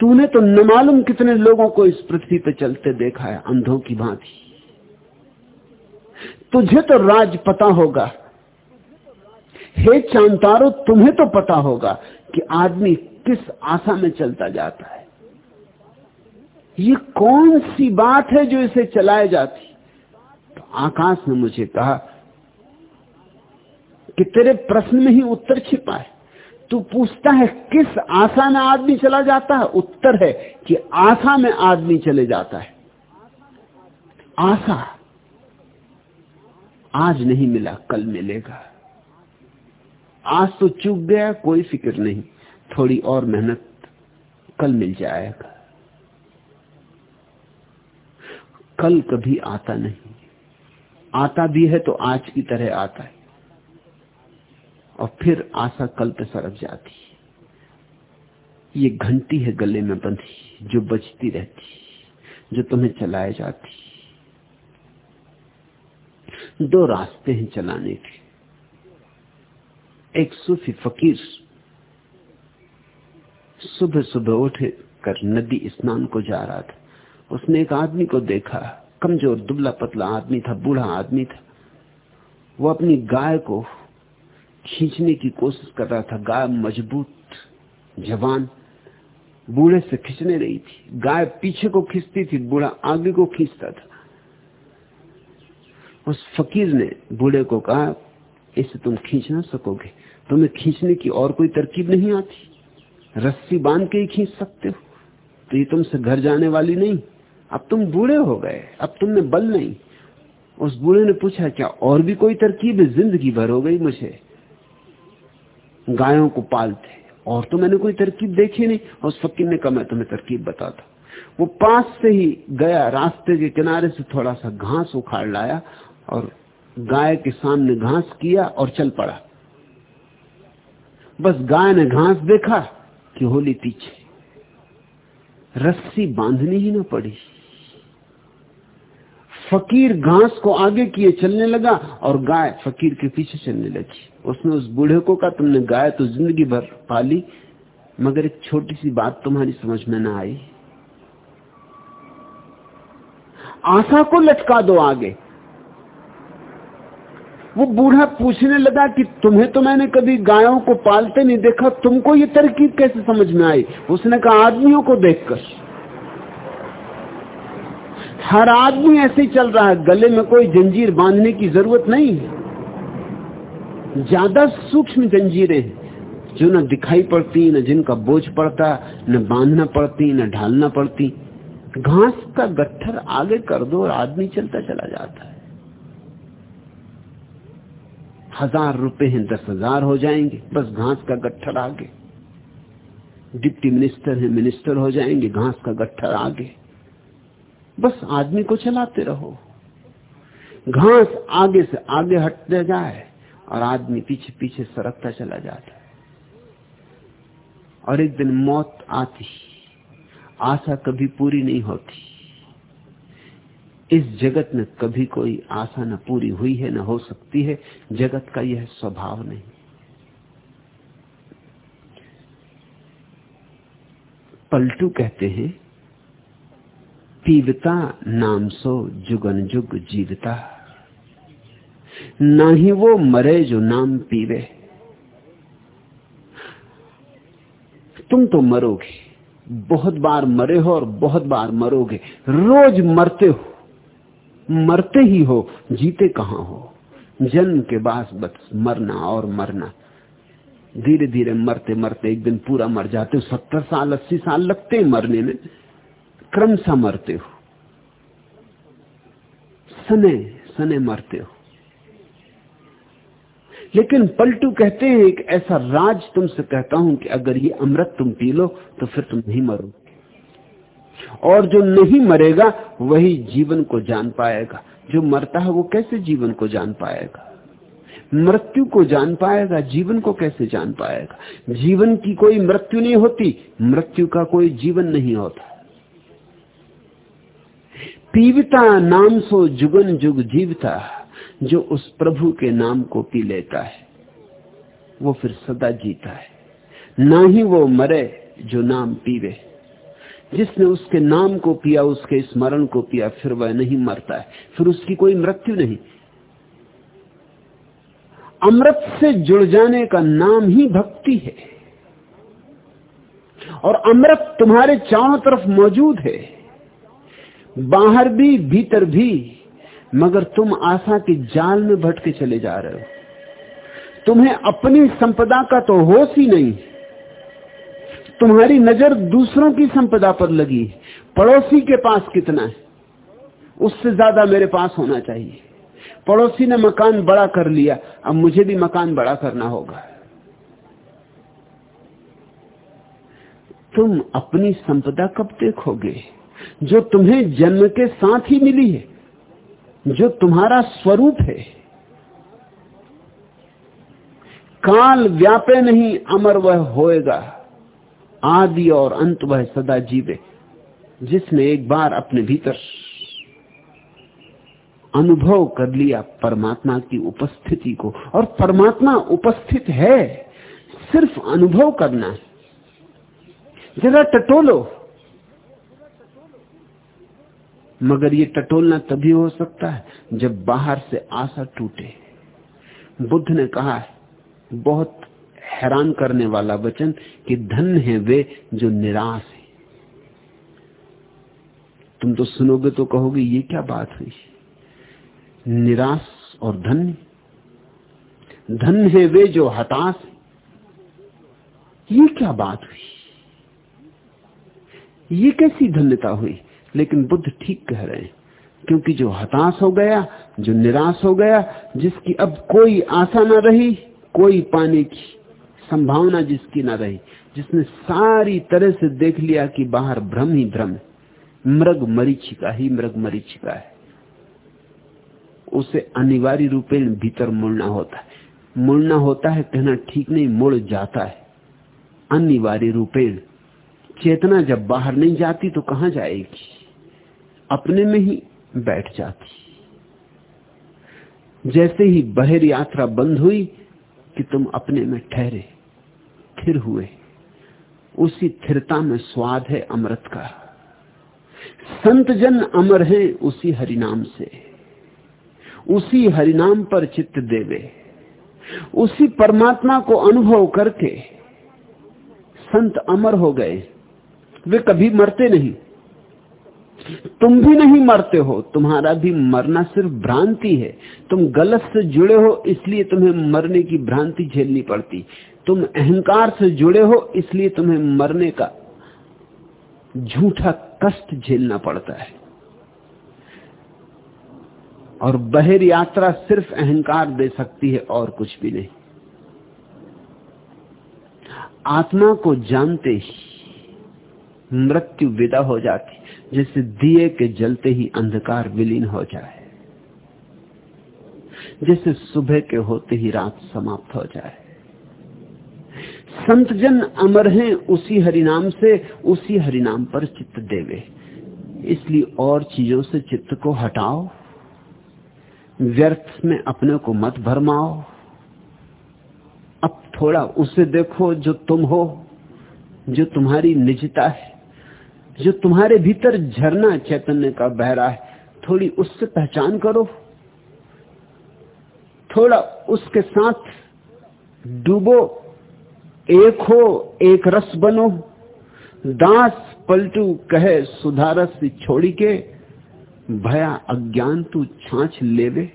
तूने तो न मालूम कितने लोगों को इस पृथ्वी पर चलते देखा है, अंधों की भांति। तुझे तो राज पता होगा। हे चांतारो, तुम्हें तो पता होगा कि आदमी किस आशा में चलता जाता है। ये कौन सी बात है जो इसे चलाए जाती? तो आकाश ने मुझे कहा, कि तेरे प्रश्न में ही उत्तर छिपा है। तू पूछता है, किस आशा में आदमी चला जाता है? उत्तर है कि आशा में आदमी चले जाता है। आशा आज नहीं मिला, कल मिलेगा। आज तो चूक गया, कोई फ़िक्र नहीं। थोड़ी और मेहनत, कल मिल जाएगा। कल कभी आता नहीं। आता भी है तो आज की तरह आता है। और फिर आशा कल पे सरक जाती है। ये घंटी है गले में बंधी, जो बजती रहती जो तुम्हें चलाए जाती दो रास्ते हैं चलाने के। एक सूफी फकीर सुबह सुबह उठे कर नदी स्नान को जा रहा था। उसने एक आदमी को देखा। कमज़ोर, दुबला पतला आदमी था, बूढ़ा आदमी था। वो अपनी गाय को खींचने की कोशिश कर रहा था। गाय मज़बूत, जवान, बूढ़े से खींचने रही थी। गाय पीछे को खींचती थी, बूढ़ा आगे को खींचता था। उस फकीर ने बूढ़े को कहा, इसे तुम खींच ना सकोगे। तुम्हें खींचने की और कोई तरकीब नहीं आती। रस्सी बाँध के ही खींच सकते हो। तो ये तुमसे घर जाने वाली नहीं। अब तुम बूढ़े हो गए, अब तुम में बल नहीं। उस बूढ़े ने पूछा, क्या और भी कोई तरकीब है? ज़िंदगी भर हो गई मुझे। गायों को पालते, और तो मैंने कोई तरकीब देखी नहीं उस फकीर ने कहा मैं तुम्हें तरकीब बताता। वो पास से ही गया, रास्ते के किनारे से थोड़ा सा घास उखाड़ लाया, और गाय के सामने घास किया और चल पड़ा। बस गाय ने घास देखा कि होली पीछे। रस्सी बांधनी ही ना पड़ी। फकीर घास को आगे किए चलने लगा और गाय फकीर के पीछे चलने लगी। उसने उस बूढ़े को कहा, तुमने गाय तो ज़िंदगी भर पाली, मगर एक छोटी सी बात तुम्हारी समझ में ना आई। आशा को लटका दो आगे। वो बूढ़ा पूछने लगा कि, तुम्हें तो मैंने कभी गायों को पालते नहीं देखा, तुमको ये तरकीब कैसे समझ में आई? उसने कहा, आदमियों को देखकर। हर आदमी ऐसे ही चल रहा है, गले में कोई जंजीर बांधने की ज़रूरत नहीं। है ज़्यादा सूक्ष्म जंजीरें हैं जो न दिखाई पड़ती, न जिनका बोझ पड़ता, न बांधना पड़ती, न ढालना पड़ती। घास का गट्ठर आगे कर दो और आदमी चलता चला जाता है। हज़ार रुपए हैं, दस हज़ार हो जाएँगे, बस घास का गट्ठर आगे। डिप्टी मिनिस्टर है, मिनिस्टर हो जाएँगे, घास का गट्ठर आगे। बस आदमी को चलाते रहो। घास आगे से आगे हटते जाए और आदमी पीछे पीछे सरकता चला जाता और एक दिन मौत आती, आशा कभी पूरी नहीं होती। इस जगत में कभी कोई आशा न पूरी हुई है, न हो सकती है, जगत का यह स्वभाव नहीं। पलटू कहते हैं पीवता नाम सो जुगन जुग जीवता। ना ही वो मरे जो नाम पीवे। तुम तो मरोगे। बहुत बार मरे हो और बहुत बार मरोगे। रोज मरते हो। मरते ही हो, जीते कहाँ हो? जन्म के बाद बस मरना और मरना। धीरे धीरे मरते मरते एक दिन पूरा मर जाते हो। सत्तर साल, अस्सी साल लगते हैं मरने में। क्रमशः मरते हो। सने सने मरते हो। लेकिन पलटू कहते हैं, एक ऐसा राज तुमसे कहता हूँ कि अगर ये अमृत तुम पी लो तो फिर तुम नहीं मरो और जो नहीं मरेगा, वही जीवन को जान पाएगा। जो मरता है, वो कैसे जीवन को जान पाएगा? मृत्यु को जान पाएगा, जीवन को कैसे जान पाएगा? जीवन की कोई मृत्यु नहीं होती, मृत्यु का कोई जीवन नहीं होता। पीवता नाम सो जुगन जुग जीवता, जो उस प्रभु के नाम को पी लेता है, वो फिर सदा जीता है। ना ही वो मरे जो नाम पीवे। जिसने उसके नाम को पिया, उसके स्मरण को पिया, फिर वह नहीं मरता है। फिर उसकी कोई मृत्यु नहीं। अमृत से जुड़ जाने का नाम ही भक्ति है। और अमृत तुम्हारे चारों तरफ़ मौजूद है। बाहर भी, भीतर भी, मगर तुम आशा के जाल में भटके चले जा रहे हो। तुम्हें अपनी संपदा का तो होश ही नहीं। तुम्हारी नज़र दूसरों की संपदा पर लगी। पड़ोसी के पास कितना है? उससे ज़्यादा मेरे पास होना चाहिए। पड़ोसी ने मकान बड़ा कर लिया। अब मुझे भी मकान बड़ा करना होगा। तुम अपनी संपदा कब देखोगे? जो तुम्हें जन्म के साथ ही मिली है, जो तुम्हारा स्वरूप है। काल व्यापे नहीं, अमर वह होएगा। आदि और अंत वह सदा जीवे, जिसने एक बार अपने भीतर अनुभव कर लिया परमात्मा की उपस्थिति को। और परमात्मा उपस्थित है, सिर्फ़ अनुभव करना। जरा टटोलो। मगर ये टटोलना तभी हो सकता है जब बाहर से आशा टूटे। बुद्ध ने कहा है बहुत हैरान करने वाला वचन कि धन है वे जो निराश है। तुम तो सुनोगे तो कहोगे, ये क्या बात हुई? निराश और धन्य? धन है वे जो हताश है। ये क्या बात हुई? ये कैसी धन्यता हुई? लेकिन बुद्ध ठीक कह रहे हैं, क्योंकि जो हताश हो गया, जो निराश हो गया, जिसकी अब कोई आशा ना रही, कोई पाने की संभावना जिसकी ना रही, जिसने सारी तरह से देख लिया कि बाहर भ्रम ही भ्रम मृग मरीचिका ही मृग मरीचिका है। उसे अनिवार्य रूपेण भीतर मुड़ना होता है। मुड़ना होता है, कहना ठीक नहीं, मुड़ जाता है। अनिवार्य रूपेण चेतना जब बाहर नहीं जाती तो कहाँ जाएगी? अपने में ही बैठ जाती। जैसे ही बहिर यात्रा बंद हुई कि तुम अपने में ठहरे, थिर हुए, उसी थिरता में स्वाद है अमृत का। संत जन अमर है उसी हरिनाम से। उसी हरिनाम पर चित्त देवे। उसी परमात्मा को अनुभव करके संत अमर हो गए। वे कभी मरते नहीं। तुम भी नहीं मरते हो, तुम्हारा भी मरना सिर्फ़ भ्रांति है। तुम गलत से जुड़े हो, इसलिए तुम्हें मरने की भ्रांति झेलनी पड़ती। तुम अहंकार से जुड़े हो, इसलिए तुम्हें मरने का झूठा कष्ट झेलना पड़ता है। और बहिर यात्रा सिर्फ़ अहंकार दे सकती है, और कुछ भी नहीं। आत्मा को जानते ही मृत्यु विदा हो जाती जैसे दिए के जलते ही अंधकार विलीन हो जाए जैसे सुबह के होते ही रात समाप्त हो जाए। संत जन अमर हैं, उसी हरिनाम से, उसी हरिनाम पर चित्त देवे। इसलिए और चीज़ों से चित्त को हटाओ, व्यर्थ में अपने को मत भरमाओ। अब थोड़ा उसे देखो जो तुम हो, जो तुम्हारी निजता है। जो तुम्हारे भीतर झरना चैतन्य का बह रहा है, थोड़ी उससे पहचान करो। थोड़ा उसके साथ डूबो, एक हो, एक रस बनो। दास पलटू कहे सुधारस छोड़ी के, भया अज्ञान तू छाछ लेवे।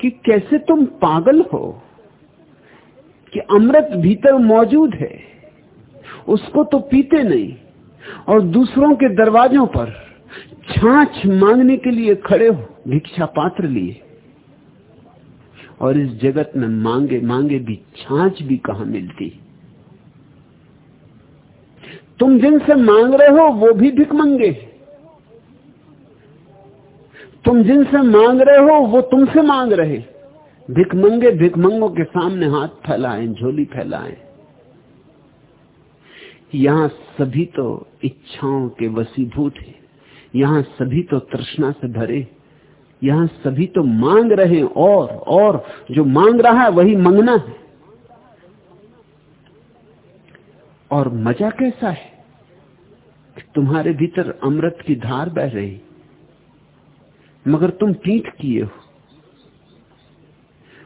कि कैसे तुम पागल हो? कि अमृत भीतर मौजूद है, उसको तो पीते नहीं। और दूसरों के दरवाजों पर छाछ मांगने के लिए खड़े हो, भिक्षा पात्र लिए। और इस जगत में मांगे मांगे भी छाछ भी कहा मिलती? तुम जिनसे मांग रहे हो, वो भी भिक मंगे। तुम जिनसे मांग रहे हो, वो तुमसे मांग रहे। भिकमंगे भिकमंगों के सामने हाथ फैलाएँ, झोली फैलाए। यहाँ सभी तो इच्छाओं के वसीभूत है। यहाँ सभी तो तृष्णा से भरे यहाँ सभी तो मांग रहे और और जो मांग रहा है वही मंगना है। और मज़ा कैसा है कि तुम्हारे भीतर अमृत की धार बह रही, मगर तुम पीठ किए हो।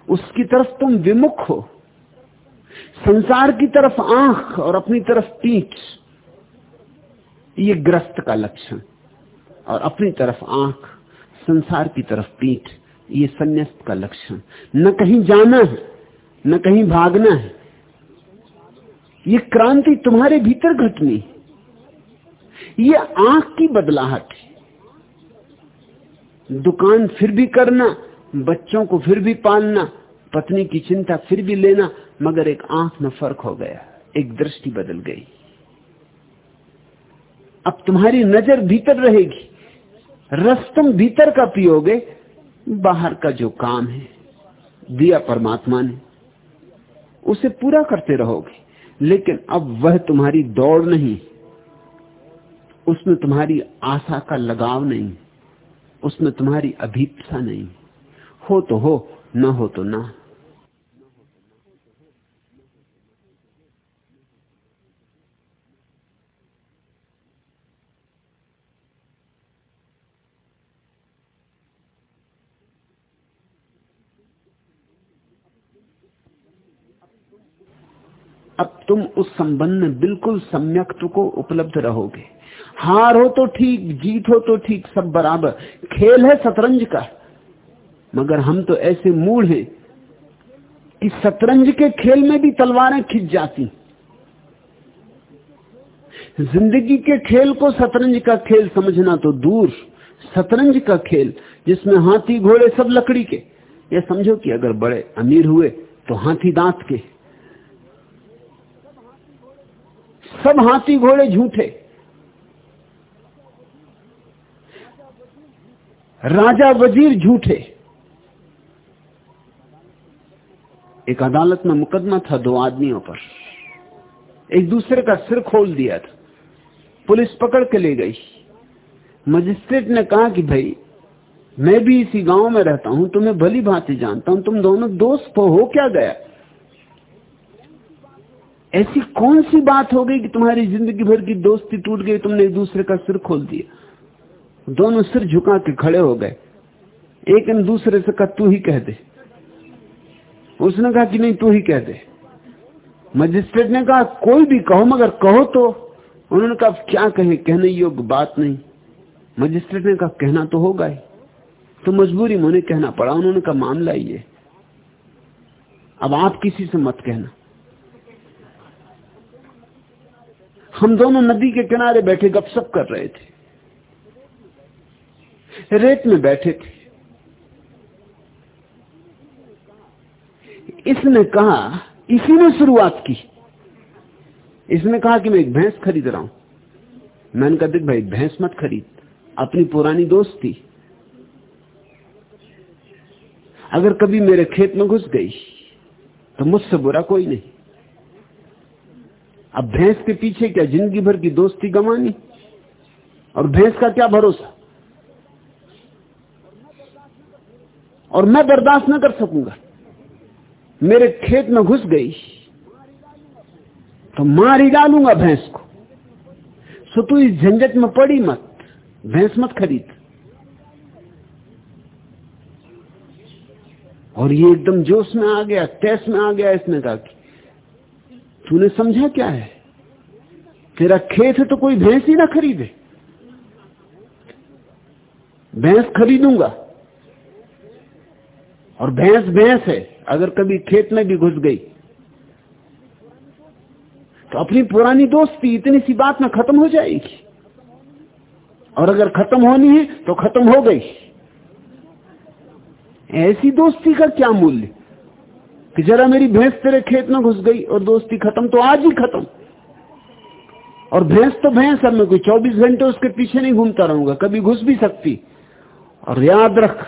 उसकी तरफ़ तुम विमुख हो। संसार की तरफ़ आँख और अपनी तरफ़ पीठ, ये ग्रस्त का लक्षण। और अपनी तरफ़ आँख, संसार की तरफ़ पीठ, ये संन्यास्त का लक्षण। न कहीं जाना है, न कहीं भागना है। ये क्रांति तुम्हारे भीतर घटनी ये आँख की बदलाहट है। दुकान फिर भी करना, बच्चों को फिर भी पालना, पत्नी की चिंता फिर भी लेना मगर एक आँख में फ़र्क हो गया, एक दृष्टि बदल गई। अब तुम्हारी नज़र भीतर रहेगी रस तुम भीतर का पियोगे, बाहर का जो काम है, दिया परमात्मा ने, उसे पूरा करते रहोगे। लेकिन अब वह तुम्हारी दौड़ नहीं, उसमें तुम्हारी आशा का लगाव नहीं, उसमें तुम्हारी अभीपसा नहीं। हो तो हो, न हो तो ना अब तुम उस संबंध में बिल्कुल सम्यक्त को उपलब्ध रहोगे। हार हो तो ठीक, जीत हो तो ठीक, सब बराबर। खेल है शतरंज का, मगर हम तो ऐसे मूड हैं कि शतरंज के खेल में भी तलवारें खिंच जाती। ज़िंदगी के खेल को शतरंज का खेल समझना तो दूर। शतरंज का खेल, जिसमें हाथी घोड़े सब लकड़ी के। ये समझो कि अगर बड़े अमीर हुए तो हाथी दांत के। सब हाथी घोड़े झूठे। राजा वज़ीर झूठे। एक अदालत में मुकदमा था दो आदमियों पर। एक दूसरे का सिर खोल दिया था। पुलिस पकड़ के ले गई। मजिस्ट्रेट ने कहा कि भाई मैं भी इसी गाँव में रहता हूँ तुम्हें भली भांति जानता हूँ तुम दोनों दोस्त हो, क्या गया? ऐसी कौन सी बात हो गई कि तुम्हारी ज़िंदगी भर की दोस्ती टूट गई, तुमने एक दूसरे का सिर खोल दिया? दोनों सिर झुका के खड़े हो गए। एक ने दूसरे से कहा, तू ही कह दे। उसने कहा कि नहीं, तू ही कह दे। मजिस्ट्रेट ने कहा, कोई भी कहो, मगर कहो तो। उन्होंने कहा क्या कहे? कहने योग्य बात नहीं। मजिस्ट्रेट ने कहा, कहना तो होगा ही। तो मजबूरी में उन्हें कहना पड़ा। उन्होंने कहा, मामला ये अब आप किसी से मत कहना। हम दोनों नदी के किनारे बैठे गपशप कर रहे थे। रेत में बैठे थे। इसने कहा, इसी ने शुरुआत की। इसने कहा कि मैं एक भैंस खरीद रहा हूँ। मैंने कहा, देख भाई, भैंस मत खरीद। अपनी पुरानी दोस्त थी। अगर कभी मेरे खेत में घुस गई तो मुझसे बुरा कोई नहीं। अब भैंस के पीछे क्या ज़िंदगी भर की दोस्ती गंवानी? और भैंस का क्या भरोसा? और मैं बर्दाश्त न कर सकूँगा। मेरे खेत में घुस गई तो मार ही डालूँगा भैंस को। सो तू इस झंझट में पड़ी मत, भैंस मत खरीद। और ये एकदम जोश में आ गया, तैस में आ गया इसने कहा कि तूने समझा क्या है? तेरा खेत है तो कोई भैंस ही ना खरीदे। भैंस खरीदूँगा। और भैंस भैंस है, अगर कभी खेत में भी घुस गई। तो अपनी पुरानी दोस्ती इतनी सी बात में खत्म हो जाएगी। और अगर खत्म होनी है तो खत्म हो गई। ऐसी दोस्ती का क्या मूल्य? कि जरा मेरी भैंस तेरे खेत में घुस गई और दोस्ती खत्म तो आज ही खत्म। और भैंस तो भैंस, अब मैं कोई चौबीस घंटे उसके पीछे नहीं घूमता रहूँगा, कभी घुस भी सकती। और याद रख,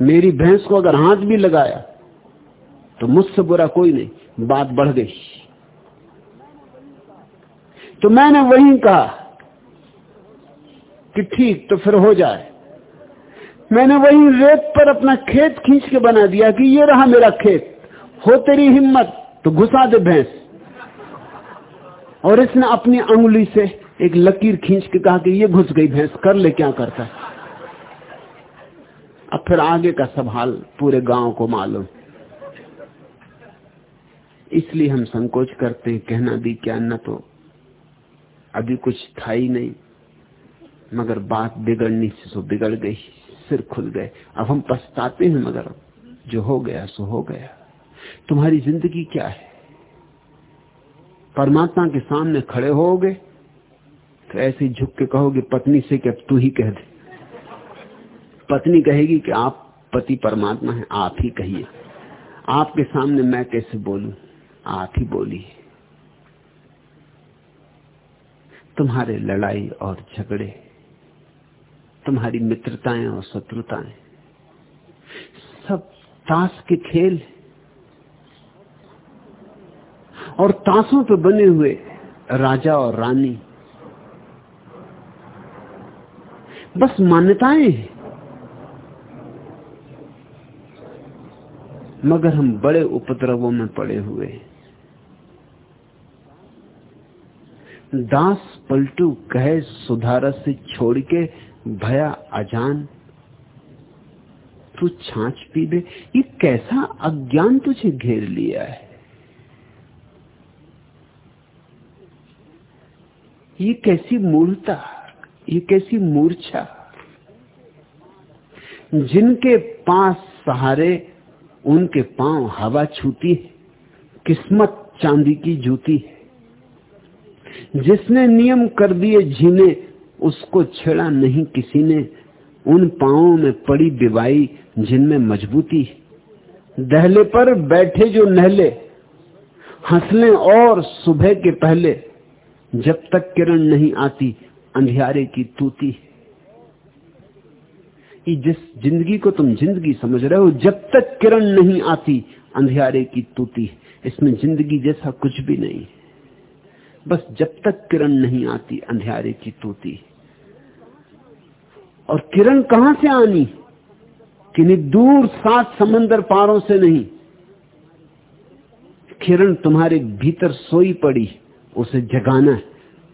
मेरी भैंस को अगर हाथ भी लगाया तो मुझसे बुरा कोई नहीं, बात बढ़ गई। तो मैंने वही कहा कि ठीक तो फिर हो जाए। मैंने वही रेत पर अपना खेत खींच के बना दिया कि ये रहा मेरा खेत। हो तेरी हिम्मत तो घुसा दे भैंस। और इसने अपनी अंगुली से एक लकीर खींच के कहा कि ये घुस गई भैंस, कर ले क्या करता है? अब फिर आगे का सवाल पूरे गाँव को मालूम। इसलिए हम संकोच करते हैं, कहना भी क्या न तो। अभी कुछ था ही नहीं, मगर बात बिगड़नी से सो बिगड़ गई, सिर खुल गए। अब हम पछताते हैं मगर जो हो गया, सो हो गया। तुम्हारी ज़िंदगी क्या है? परमात्मा के सामने खड़े होगे तो ऐसे झुक के कहोगे, पत्नी से कि अब तू ही कह दे? पत्नी कहेगी कि आप पति परमात्मा है, आप ही कहिए। आपके सामने मैं कैसे बोलूँ? आप ही बोली तुम्हारे लड़ाई और झगड़े, तुम्हारी मित्रताएँ और शत्रुताएँ, सब ताश के खेल और ताशों पे बने हुए राजा और रानी। बस मान्यताएँ हैं। मगर हम बड़े उपद्रवों में पड़े हुए दास पलटू कहे सुधारस से छोड़ के भया अजान, तू छाछ पी दे। ये कैसा अज्ञान तुझे घेर लिया है? ये कैसी मूर्ता, ये कैसी मूर्छा। जिनके पास सहारे, उनके पाँव हवा छूती है, किस्मत चांदी की जूती है। जिसने नियम कर दिए जीने, उसको छेड़ा नहीं किसी ने। उन पाओ में पड़ी बिवाई जिनमें मजबूती है। दहले पर बैठे जो नहले हंसले और सुबह के पहले जब तक किरण नहीं आती, अंधियारे की तूती है। जिस ज़िंदगी को तुम ज़िंदगी समझ रहे हो, जब तक किरण नहीं आती, अंधियारे की तूती इसमें ज़िंदगी जैसा कुछ भी नहीं बस जब तक किरण नहीं आती, अंधियारे की तूती और किरण कहाँ से आनी? कि दूर सात समंदर पारों से नहीं। किरण तुम्हारे भीतर सोई पड़ी उसे जगाना है,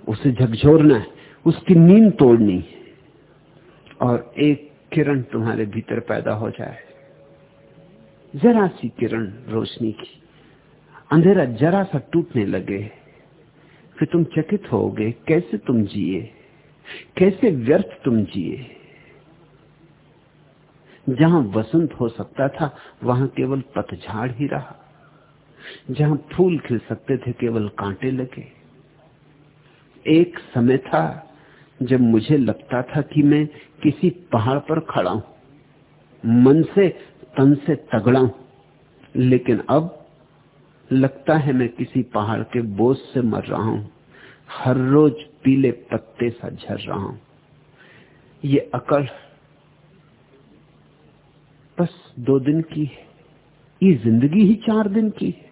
उसे झकझोरना है, उसकी नींद तोड़नी है। और एक किरण तुम्हारे भीतर पैदा हो जाए। जरा सी किरण रोशनी की, अंधेरा जरा सा टूटने लगे। फिर तुम चकित होगे, कैसे तुम जिए? कैसे व्यर्थ तुम जिए? जहाँ वसंत हो सकता था, वहाँ केवल पतझाड़ ही रहा। जहाँ फूल खिल सकते थे, केवल कांटे लगे। एक समय था जब मुझे लगता था कि मैं किसी पहाड़ पर खड़ा हूँ, मन से, तन से तगड़ा हूँ, लेकिन अब लगता है मैं किसी पहाड़ के बोझ से मर रहा हूँ, हर रोज पीले पत्ते सा झर रहा हूँ। ये अकड़ बस दो दिन की है, ये ज़िंदगी ही चार दिन की है।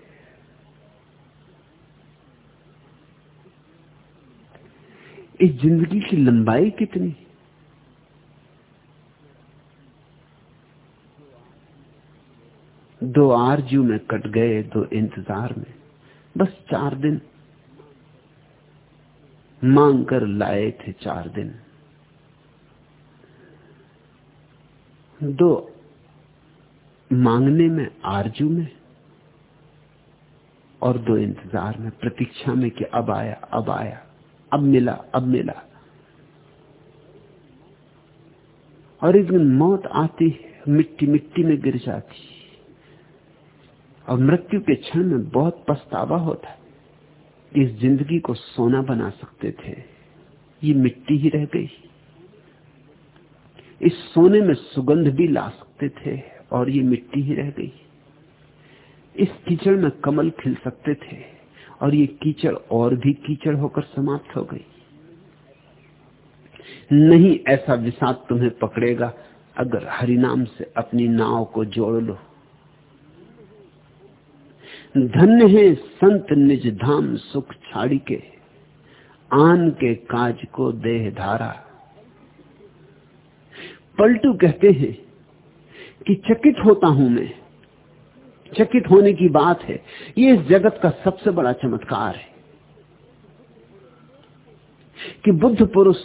इस ज़िंदगी की लंबाई कितनी? दो आरज़ू में कट गए, दो इंतज़ार में। बस चार दिन। मांग कर लाए थे चार दिन। दो मांगने में आरज़ू में, और दो इंतज़ार में, प्रतीक्षा में कि अब आया अब आया। अब मिला अब मिला। और एक दिन मौत आती मिट्टी मिट्टी में गिर जाती और मृत्यु के क्षण में बहुत पछतावा होता है। इस ज़िंदगी को सोना बना सकते थे। ये मिट्टी ही रह गई। इस सोने में सुगंध भी ला सकते थे और ये मिट्टी ही रह गई। इस कीचड़ में कमल खिल सकते थे। और ये कीचड़ और भी कीचड़ होकर समाप्त हो गई। नहीं ऐसा विषाद तुम्हें पकड़ेगा अगर हरिनाम से अपनी नाव को जोड़ लो। धन्य है संत निज धाम सुख छाड़ी के, आन के काज को देह धारा। पलटू कहते हैं कि चकित होता हूँ मैं चकित होने की बात है। ये इस जगत का सबसे बड़ा चमत्कार है कि बुद्ध पुरुष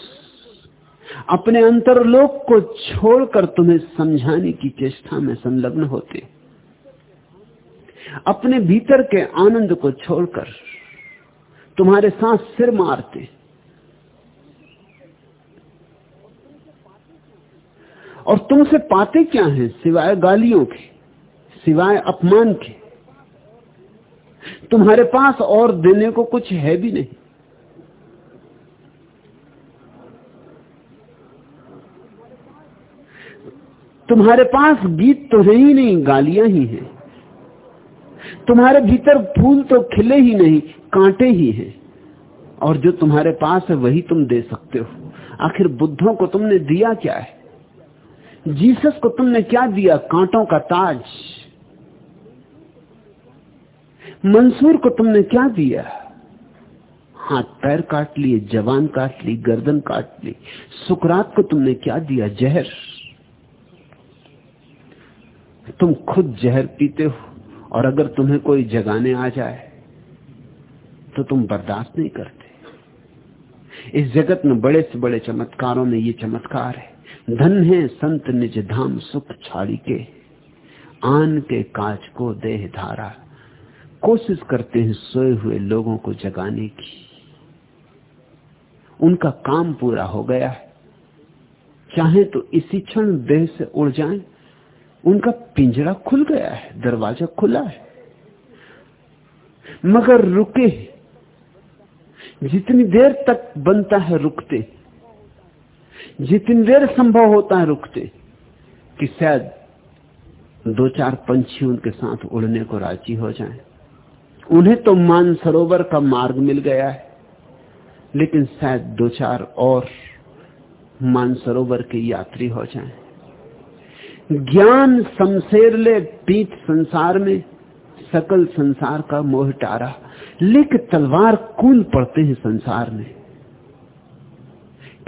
अपने अंतरलोक को छोड़कर तुम्हें समझाने की चेष्टा में संलग्न होते। अपने भीतर के आनंद को छोड़कर तुम्हारे साथ सिर मारते। और तुमसे पाते क्या हैं? सिवाय गालियों के। सिवाय अपमान के। तुम्हारे पास और देने को कुछ है भी नहीं। तुम्हारे पास गीत तो है ही नहीं, गालियाँ ही हैं। तुम्हारे भीतर फूल तो खिले ही नहीं, कांटे ही हैं। और जो तुम्हारे पास है, वही तुम दे सकते हो। आखिर बुद्धों को तुमने दिया क्या है? जीसस को तुमने क्या दिया? कांटों का ताज। मंसूर को तुमने क्या दिया? हाथ पैर काट लिए, जवान काट ली, गर्दन काट ली। सुकरात को तुमने क्या दिया? जहर। तुम खुद जहर पीते हो, और अगर तुम्हें कोई जगाने आ जाए तो तुम बर्दाश्त नहीं करते। इस जगत में बड़े से बड़े चमत्कारों में ये चमत्कार है। धन है संत निज धाम सुख छाड़ी के, आन के काज को देह धारा। कोशिश करते हैं सोए हुए लोगों को जगाने की। उनका काम पूरा हो गया है। चाहे तो इसी क्षण देह से उड़ जाएँ, उनका पिंजरा खुल गया है दरवाज़ा खुला है। मगर रुके। जितनी देर तक बनता है रुकते। जितनी देर संभव होता है रुकते। कि शायद दो चार पंछी उनके साथ उड़ने को राज़ी हो जाएँ। उन्हें तो मानसरोवर का मार्ग मिल गया है। लेकिन शायद दो चार और मानसरोवर के यात्री हो जाएँ। ज्ञान शमशेर ले पीठ संसार में, सकल संसार का मोह टारा। लेक तलवार कूल पड़ते हैं संसार में,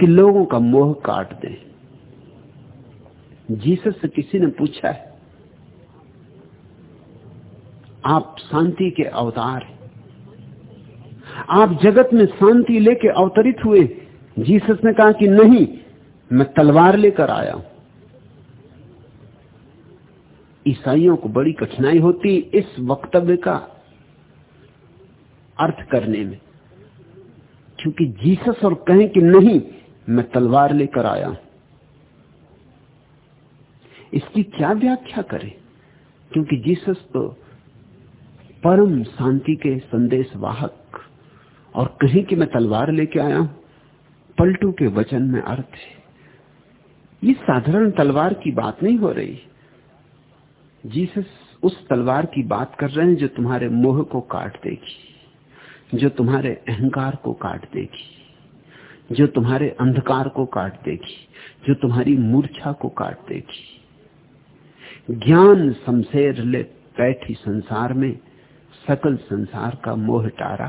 कि लोगों का मोह काट दे। जीसस से किसी ने पूछा है आप शांति के अवतार आप जगत में शांति लेके अवतरित हुए। जीसस ने कहा कि नहीं, मैं तलवार लेकर आया हूँ। ईसाइयों को बड़ी कठिनाई होती इस वक्तव्य का अर्थ करने में, क्योंकि जीसस और कहें कि नहीं, मैं तलवार लेकर आया हूँ। इसकी क्या व्याख्या करें? क्योंकि जीसस तो परम शांति के संदेश वाहक और कहीं कि मैं तलवार लेके आया हूँ, पलटू के वचन में अर्थ है। ये साधारण तलवार की बात नहीं हो रही। जीसस उस तलवार की बात कर रहे हैं जो तुम्हारे मोह को काट देगी, जो तुम्हारे अहंकार को काट देगी, जो तुम्हारे अंधकार को काट देगी, जो तुम्हारी मूर्छा को काट देगी। ज्ञान शमशेर ले बैठी संसार में सकल संसार का मोह टारा।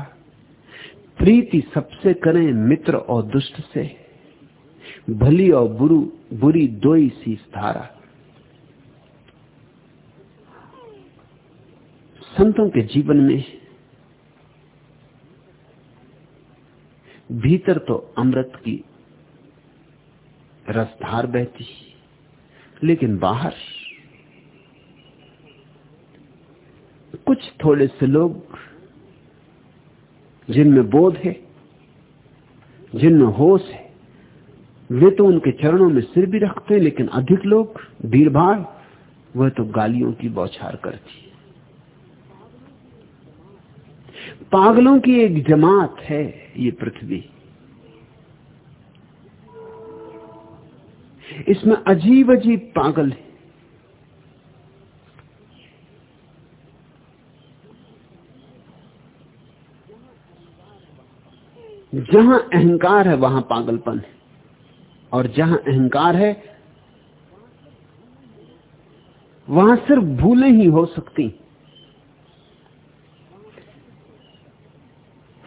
प्रीति सबसे करें मित्र और दुष्ट से। भली और बुरु, बुरी दो ही सी धारा संतों के जीवन में भीतर तो अमृत की रसधार बहती, लेकिन बाहर कुछ थोड़े से लोग जिनमें बोध है, जिनमें होश है, वे तो उनके चरणों में सिर भी रखते हैं, लेकिन अधिक लोग भीड़ भाड़ वह तो गालियों की बौछार करती है। पागलों की एक जमात है ये पृथ्वी। इसमें अजीब अजीब पागल है। जहाँ अहंकार है, वहाँ पागलपन है। और जहाँ अहंकार है, वहाँ सिर्फ़ भूलें ही हो सकती।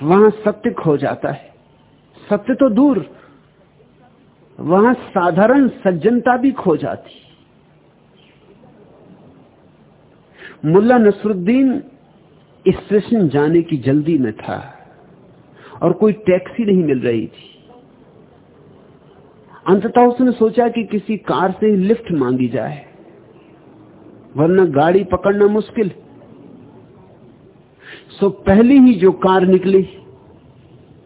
वहाँ सत्य खो जाता है। सत्य तो दूर, वहाँ साधारण सज्जनता भी खो जाती। मुल्ला नसरुद्दीन स्टेशन जाने की जल्दी में था। और कोई टैक्सी नहीं मिल रही थी। अंततः उसने सोचा कि किसी कार से लिफ्ट मांगी जाए, वरना गाड़ी पकड़ना मुश्किल। सो पहली ही जो कार निकली,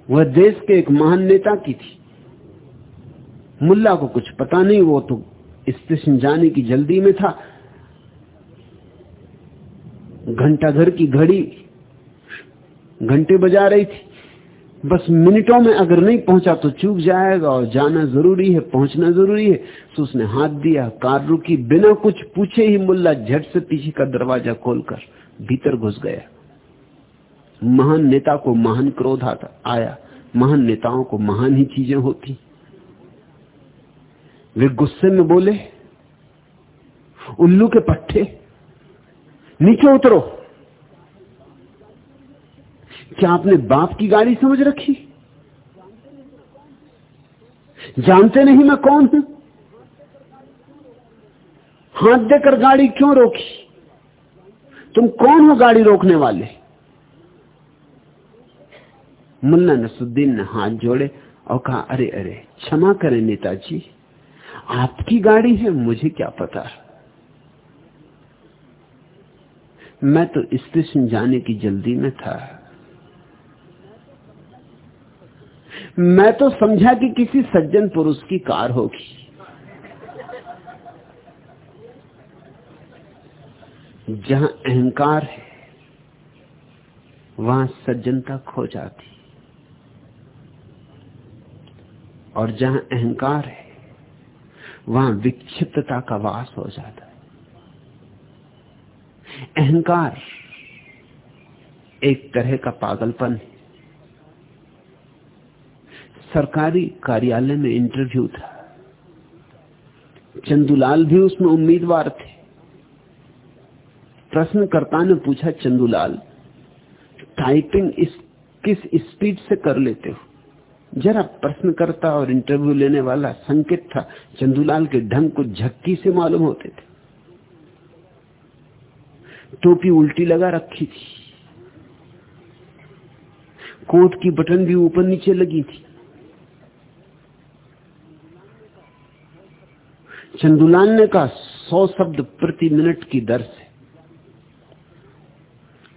वह देश के एक महान नेता की थी। मुल्ला को कुछ पता नहीं, वो तो स्टेशन जाने की जल्दी में था। घंटा घर की घड़ी, घंटे बजा रही थी। बस मिनटों में अगर नहीं पहुँचा तो चूक जाएगा और जाना ज़रूरी है, पहुँचना ज़रूरी है। तो उसने हाथ दिया, कार रुकी, बिना कुछ पूछे ही मुल्ला झट से पीछे का दरवाज़ा खोलकर भीतर घुस गया। महान नेता को महान क्रोध आया। महान नेताओं को महान ही चीज़ें होती। वे गुस्से में बोले, उल्लू के पट्टे, नीचे उतरो। क्या आपने बाप की गाड़ी समझ रखी? जानते नहीं मैं कौन हूँ? हाथ देकर गाड़ी क्यों रोकी? तुम कौन हो गाड़ी रोकने वाले? मुन्ना नसुद्दीन ने हाथ जोड़े और कहा, अरे अरे, क्षमा करें नेताजी, आपकी गाड़ी है, मुझे क्या पता? मैं तो स्टेशन जाने की जल्दी में था। मैं तो समझा कि किसी सज्जन पुरुष की कार होगी। जहाँ अहंकार है, वहाँ सज्जनता खो जाती। और जहाँ अहंकार है, वहाँ विक्षिप्तता का वास हो जाता है। अहंकार एक तरह का पागलपन है। सरकारी कार्यालय में इंटरव्यू था। चंदूलाल भी उसमें उम्मीदवार थे। प्रश्नकर्ता ने पूछा, चंदूलाल टाइपिंग इस, किस स्पीड से कर लेते हो? जरा प्रश्नकर्ता और इंटरव्यू लेने वाला संकेत था। चंदूलाल के ढंग को झक्की से मालूम होते थे। टोपी उल्टी लगा रखी थी। कोट की बटन भी ऊपर नीचे लगी थी। चंदुलाल ने कहा, सौ शब्द प्रति मिनट की दर से।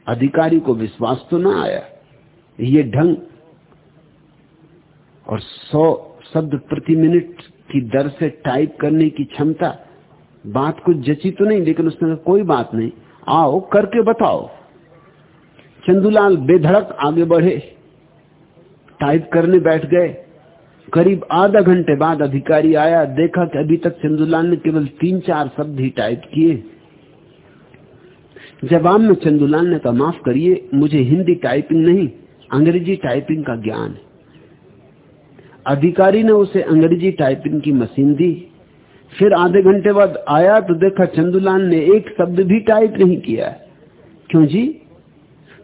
अधिकारी को विश्वास तो ना आया, ये ढंग। और सौ शब्द प्रति मिनट की दर से टाइप करने की क्षमता, बात कुछ जची तो नहीं, लेकिन उसने कहा, कोई बात नहीं, आओ, करके बताओ। चंदूलाल बेधड़क आगे बढ़े, टाइप करने बैठ गए। करीब आधा घंटे बाद अधिकारी आया, देखा कि अभी तक चंदूलाल ने केवल तीन चार शब्द ही टाइप किए। जवाब में चंदूलाल ने कहा, माफ़ करिए, मुझे हिंदी टाइपिंग नहीं, अंग्रेज़ी टाइपिंग का ज्ञान है। अधिकारी ने उसे अंग्रेज़ी टाइपिंग की मशीन दी। फिर आधे घंटे बाद आया तो देखा चंदूलाल ने एक शब्द भी टाइप नहीं किया क्यों जी?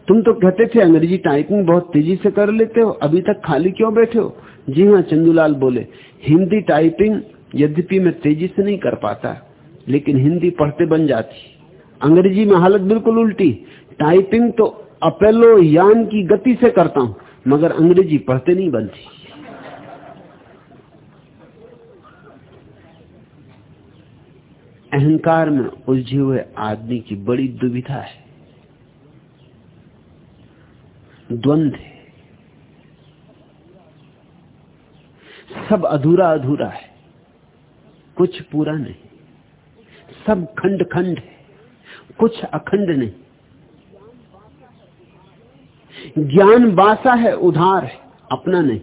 तुम तो कहते थे अंग्रेज़ी टाइपिंग बहुत तेज़ी से कर लेते हो, अभी तक खाली क्यों बैठे हो? जी हाँ चंदूलाल बोले, हिंदी टाइपिंग यद्यपि मैं तेज़ी से नहीं कर पाता, लेकिन हिंदी पढ़ते बन जाती। अंग्रेज़ी में हालत बिल्कुल उल्टी। टाइपिंग तो अपेलो यान की गति से करता हूँ, मगर अंग्रेज़ी पढ़ते नहीं बनती। अहंकार में उलझे हुए आदमी की बड़ी दुविधा है। द्वंद्व है। सब अधूरा अधूरा है। कुछ पूरा नहीं। सब खंड खंड है। कुछ अखंड नहीं। ज्ञान बासा है, उधार है, अपना नहीं।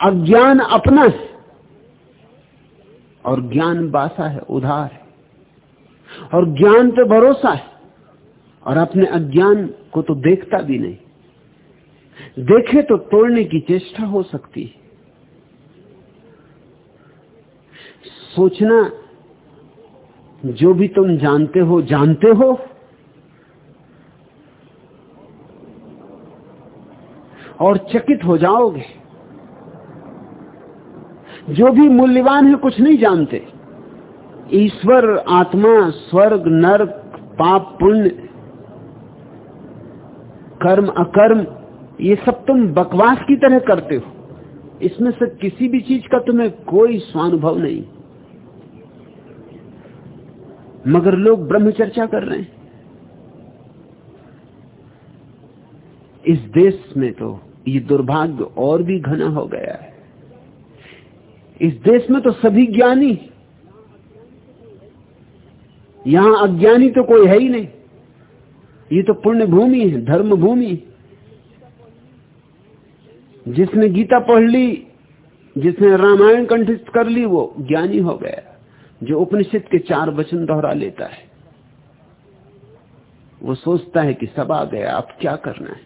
अज्ञान अपना है, और ज्ञान बासा है, उधार है। और ज्ञान पे भरोसा है, और अपने अज्ञान को तो देखता भी नहीं। देखे तो तोड़ने की चेष्टा हो सकती है। सोचना, जो भी तुम जानते हो जानते हो। और चकित हो जाओगे। जो भी मूल्यवान है, कुछ नहीं जानते। ईश्वर, आत्मा, स्वर्ग, नर्क, पाप, पुण्य, कर्म, अकर्म, ये सब तुम बकवास की तरह करते हो। इसमें से किसी भी चीज़ का तुम्हें कोई स्वानुभव नहीं। मगर लोग ब्रह्म चर्चा कर रहे हैं। इस देश में तो ये दुर्भाग्य और भी घना हो गया है। इस देश में तो सभी ज्ञानी, यहाँ अज्ञानी तो कोई है ही नहीं। ये तो पुण्य भूमि है धर्म भूमि जिसने गीता पढ़ ली, जिसने रामायण कंठित कर ली, वो ज्ञानी हो गया। जो उपनिषद के चार वचन दोहरा लेता है, वो सोचता है कि सब आ गया, अब क्या करना है?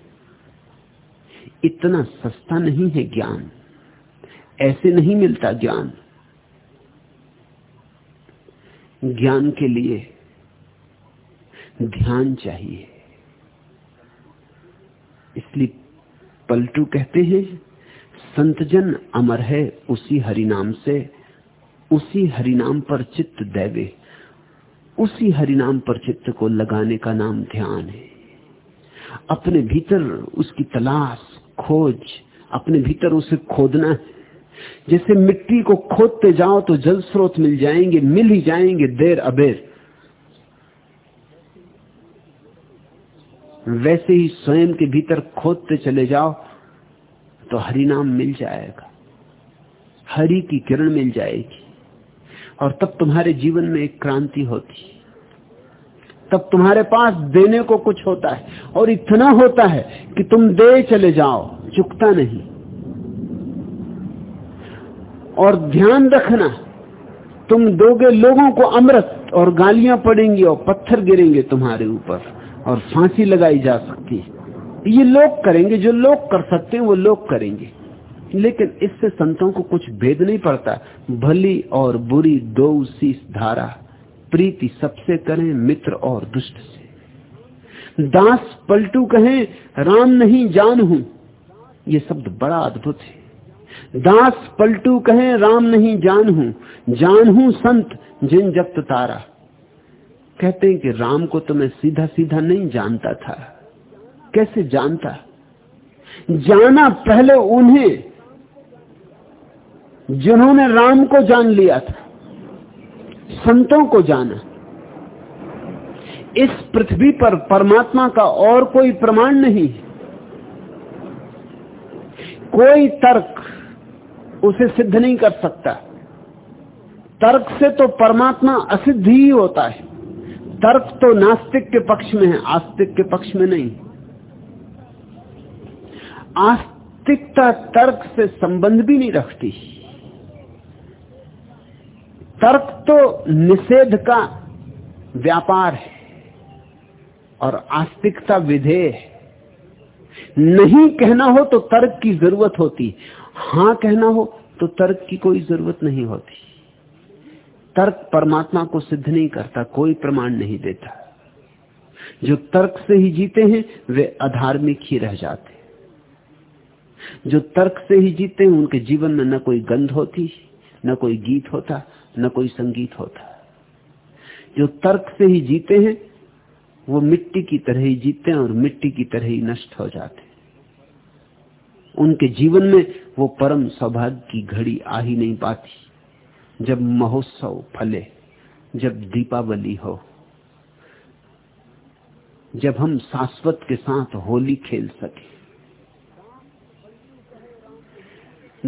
इतना सस्ता नहीं है ज्ञान, ऐसे नहीं मिलता ज्ञान। ज्ञान के लिए ध्यान चाहिए। इसलिए पलटू कहते हैं, संतजन अमर है उसी हरिनाम से उसी हरिनाम पर चित्त दैवे। उसी हरिनाम पर चित्त को लगाने का नाम ध्यान है। अपने भीतर उसकी तलाश, खोज, अपने भीतर उसे खोदना है। जैसे मिट्टी को खोदते जाओ तो जल स्रोत मिल जाएँगे, मिल ही जाएँगे देर अबेर। वैसे ही स्वयं के भीतर खोदते चले जाओ तो हरि नाम मिल जाएगा। हरि की किरण मिल जाएगी। और तब तुम्हारे जीवन में एक क्रांति होती। तब तुम्हारे पास देने को कुछ होता है और इतना होता है कि तुम दे चले जाओ चुकता नहीं। और ध्यान रखना, तुम दोगे लोगों को अमृत और गालियाँ पड़ेंगी और पत्थर गिरेंगे तुम्हारे ऊपर और फांसी लगाई जा सकती। है ये लोग करेंगे, जो लोग कर सकते हैं वो लोग करेंगे। लेकिन इससे संतों को कुछ भेद नहीं पड़ता। भली और बुरी दो सी धारा, प्रीति सबसे करें मित्र और दुष्ट से। दास पलटू कहें, राम नहीं जान हूँ। ये शब्द बड़ा अद्भुत है। दास पलटू कहें, राम नहीं जान हूँ। जान हूँ संत जिन जगत तारा। कहते हैं कि राम को तो मैं सीधा सीधा नहीं जानता था। कैसे जानता? जाना पहले उन्हें। जिन्होंने राम को जान लिया था, संतों को जाना। इस पृथ्वी पर परमात्मा का और कोई प्रमाण नहीं कोई तर्क उसे सिद्ध नहीं कर सकता। तर्क से तो परमात्मा असिद्ध ही होता है। तर्क तो नास्तिक के पक्ष में है, आस्तिक के पक्ष में नहीं। आस्तिकता तर्क से संबंध भी नहीं रखती। तर्क तो निषेध का व्यापार है और आस्तिकता विधेय नहीं कहना हो तो तर्क की ज़रूरत होती। हाँ कहना हो तो तर्क की कोई ज़रूरत नहीं होती। तर्क परमात्मा को सिद्ध नहीं करता, कोई प्रमाण नहीं देता। जो तर्क से ही जीते हैं, वे अधार्मिक ही रह जाते जो तर्क से ही जीते हैं, उनके जीवन में न कोई गंध होती, न कोई गीत होता न कोई संगीत होता। जो तर्क से ही जीते हैं, वो मिट्टी की तरह ही जीते हैं और मिट्टी की तरह ही नष्ट हो जाते हैं। उनके जीवन में वो परम सौभाग्य की घड़ी आ ही नहीं पाती। जब महोत्सव फले, जब दीपावली हो, जब हम शाश्वत के साथ होली खेल सके।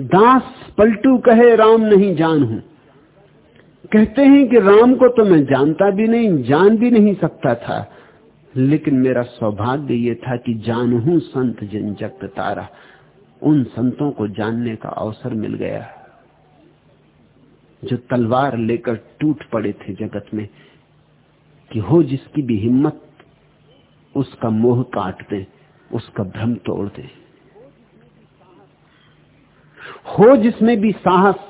दास पलटू कहे, राम नहीं जान हूँ। कहते हैं कि राम को तो मैं जानता भी नहीं, जान भी नहीं सकता था, लेकिन मेरा सौभाग्य ये था कि जान हूँ संत जिन जगत तारा। उन संतों को जानने का अवसर मिल गया, जो तलवार लेकर टूट पड़े थे जगत में, कि हो जिसकी भी हिम्मत, उसका मोह काट दे, उसका भ्रम तोड़ दे। हो जिसमें भी साहस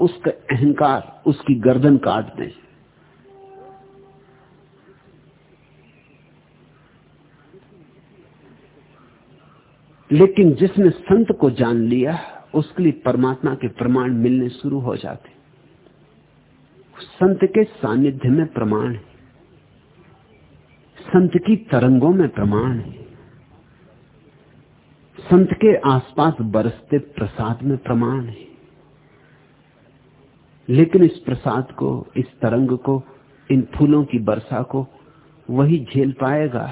उसका अहंकार, उसकी गर्दन काट दे। लेकिन जिसने संत को जान लिया, उसके लिए परमात्मा के प्रमाण मिलने शुरू हो जाते। संत के सानिध्य में प्रमाण है। संत की तरंगों में प्रमाण है। संत के आसपास बरसते प्रसाद में प्रमाण है। लेकिन इस प्रसाद को, इस तरंग को, इन फूलों की वर्षा को वही झेल पाएगा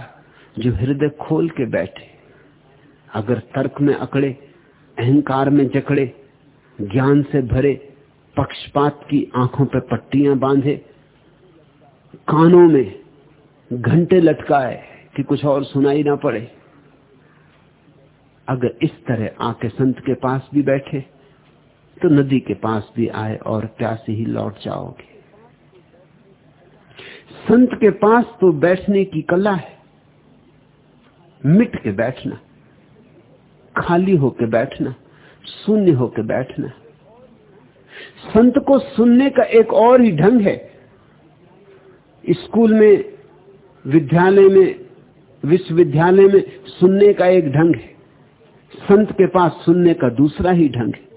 जो हृदय खोल के बैठे। अगर तर्क में अकड़े, अहंकार में जकड़े, ज्ञान से भरे, पक्षपात की आँखों पर पट्टियाँ बांधे, कानों में घंटे लटकाए कि कुछ और सुनाई ना पड़े, अगर इस तरह आके संत के पास भी बैठे तो नदी के पास भी आए और प्यासे ही लौट जाओगे। संत के पास तो बैठने की कला है, मिट के बैठना, खाली होके बैठना, शून्य होके बैठना। संत को सुनने का एक और ही ढंग है। स्कूल में, विद्यालय में, विश्वविद्यालय में सुनने का एक ढंग है। संत के पास सुनने का दूसरा ही ढंग है।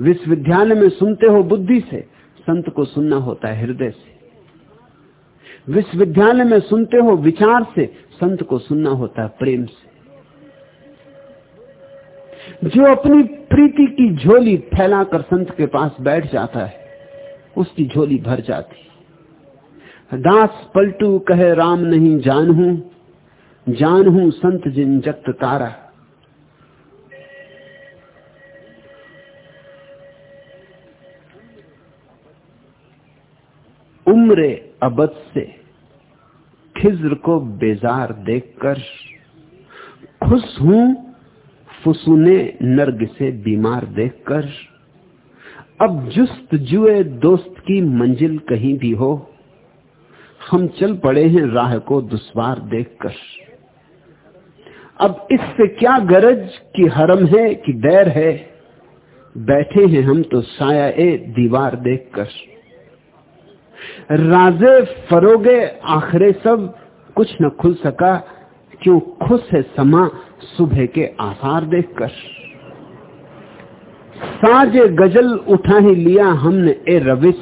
विश्वविद्यालय में सुनते हो बुद्धि से, संत को सुनना होता है हृदय से। विश्वविद्यालय में सुनते हो विचार से, संत को सुनना होता है प्रेम से। जो अपनी प्रीति की झोली फैलाकर संत के पास बैठ जाता है, उसकी झोली भर जाती। दास पलटू कहे, राम नहीं जान हूँ जान हूँ संत जिन जगत तारा। उम्र अबद से, खिज्र को बेजार देखकर, खुश हूँ, फुसुने नर्ग से बीमार देखकर, अब जुस्त जुए दोस्त की मंजिल कहीं भी हो, हम चल पड़े हैं राह को दुश्वार देखकर। अब इससे क्या गरज कि हरम है, कि डैर है? बैठे हैं हम तो साया ए दीवार देखकर। राजे फरोगे, आखरे सब कुछ न खुल सका, क्यों खुश है समा सुबह के आसार देखकर? साज गज़ल उठा ही लिया हमने ए रविश,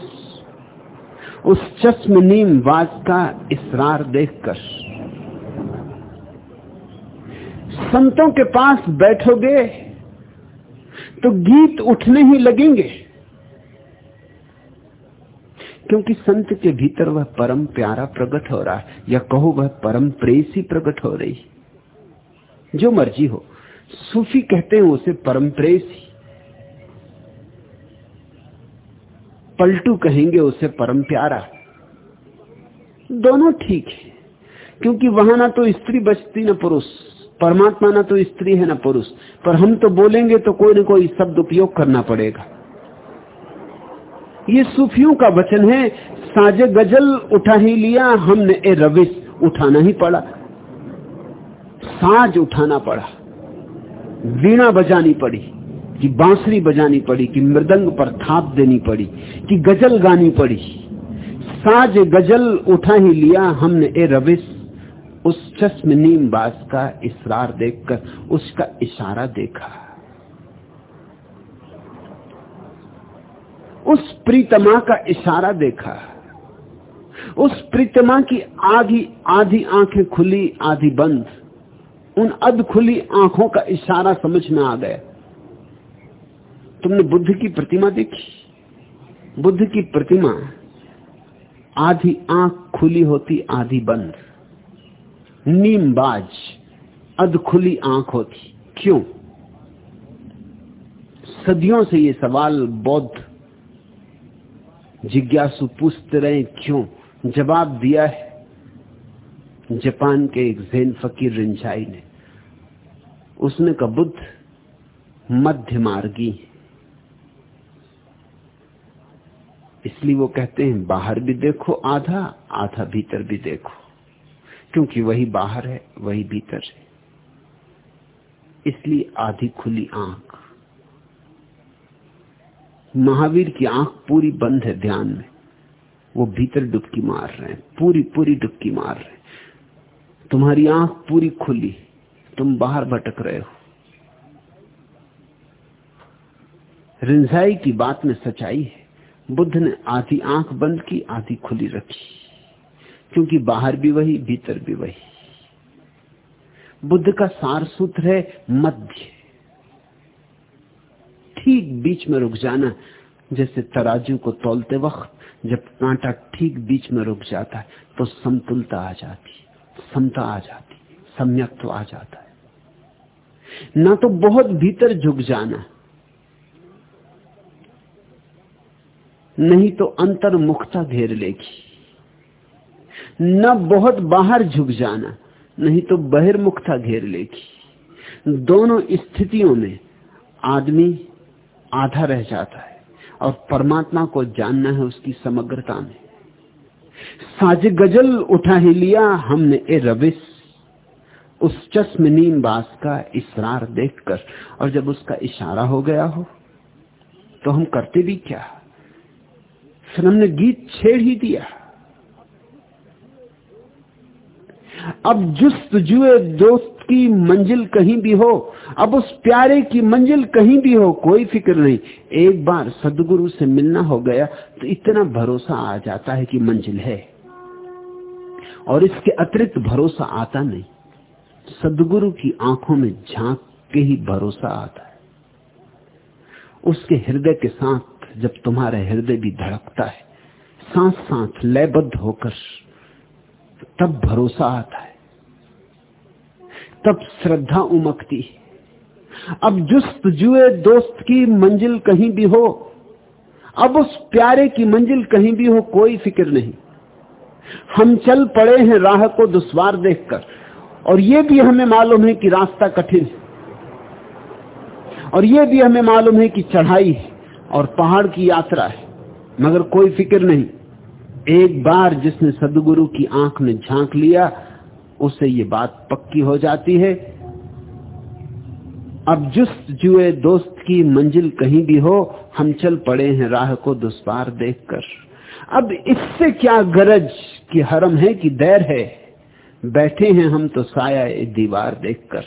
उस चश्म नीम वाज का इसरार देखकर। संतों के पास बैठोगे तो गीत उठने ही लगेंगे। क्योंकि संत के भीतर वह परम प्यारा प्रकट हो रहा है, या कहो वह परम प्रेसी प्रकट हो रही जो मर्ज़ी हो, सूफी कहते हैं उसे परम प्रेसी। पलटू कहेंगे उसे परम प्यारा। दोनों ठीक है, क्योंकि वहाँ ना तो स्त्री बचती, ना पुरुष। परमात्मा ना तो स्त्री है, ना पुरुष। पर हम तो बोलेंगे तो कोई ना कोई शब्द उपयोग करना पड़ेगा। ये सूफियों का वचन है साजे गज़ल उठा ही लिया, हमने ए रविश, उठाना ही पड़ा। साज उठाना पड़ा। वीणा बजानी पड़ी, कि बांसुरी बजानी पड़ी, कि मृदंग पर थाप देनी पड़ी, कि गज़ल गानी पड़ी। साज गज़ल उठा ही लिया, हमने ए रविश, उस चश्म नीम बास का इसरार देखकर, उसका इशारा देखा। उस प्रीतमा का इशारा देखा। उस प्रीतमा की आधी आधी आँखें खुली, आधी बंद। उन अध खुली आँखों का इशारा समझ में आ गया। तुमने बुद्ध की प्रतिमा देखी? बुद्ध की प्रतिमा आधी आँख खुली होती, आधी बंद। नीमबाज अध खुली आँख होती। क्यों? सदियों से ये सवाल बौद्ध जिज्ञासु पूछते रहे, क्यों? जवाब दिया है, जापान के एक जैन फकीर रिंचाई ने। उसने कहा, बुद्ध, मध्य मार्गी इसलिए वो कहते हैं, बाहर भी देखो, आधा आधा भीतर भी देखो। क्योंकि वही बाहर है, वही भीतर है। इसलिए आधी खुली आँख। महावीर की आँख पूरी बंद है ध्यान में। वो भीतर डुबकी मार रहे हैं, पूरी पूरी डुबकी मार रहे हैं। तुम्हारी आँख पूरी खुली, तुम बाहर भटक रहे हो। रिंजाई की बात में सच्चाई है, बुद्ध ने आधी आँख बंद की, आधी खुली रखी। क्योंकि बाहर भी वही, भीतर भी वही। बुद्ध का सार सूत्र है मध्य। ठीक बीच में रुक जाना, जैसे तराजू को तोलते वक्त जब कांटा ठीक बीच में रुक जाता है तो समतुलता आ जाती समता आ जाती सम्यक्त्व आ जाता है। ना तो बहुत भीतर झुक जाना, नहीं तो अंतर्मुखता घेर लेगी। न बहुत बाहर झुक जाना, नहीं तो बहिर्मुखता घेर लेगी। दोनों स्थितियों में आदमी आधा रह जाता है और परमात्मा को जानना है उसकी समग्रता में। साज गज़ल उठा ही लिया हमने ए रविश उस चश्म नीम बास का इसरार देखकर और जब उसका इशारा हो गया हो तो हम करते भी क्या? फिर हमने गीत छेड़ ही दिया। अब जुस्त जुए दोस्त की मंजिल कहीं भी हो, अब उस प्यारे की मंजिल कहीं भी हो, कोई फ़िक्र नहीं। एक बार सदगुरु से मिलना हो गया तो इतना भरोसा आ जाता है कि मंजिल है। और इसके अतिरिक्त भरोसा आता नहीं। सदगुरु की आँखों में झाँक के ही भरोसा आता है। उसके हृदय के साथ जब तुम्हारा हृदय भी धड़कता है सांस सांस लयबद्ध होकर तब भरोसा आता है। तब श्रद्धा उमकती। अब जुस्त जुए दोस्त की मंजिल कहीं भी हो, अब उस प्यारे की मंजिल कहीं भी हो, कोई फ़िक्र नहीं। हम चल पड़े हैं राह को दुश्वार देखकर, और यह भी हमें मालूम है कि रास्ता कठिन है। और यह भी हमें मालूम है कि चढ़ाई है और पहाड़ की यात्रा है, मगर कोई फ़िक्र नहीं। एक बार जिसने सदगुरु की आँख में झाँक लिया उसे ये बात पक्की हो जाती है। अब जुस्त जुए दोस्त की मंजिल कहीं भी हो, हम चल पड़े हैं राह को दुष्पार देखकर। अब इससे क्या गरज कि हरम है कि दैर है? बैठे हैं हम तो साया दीवार देखकर।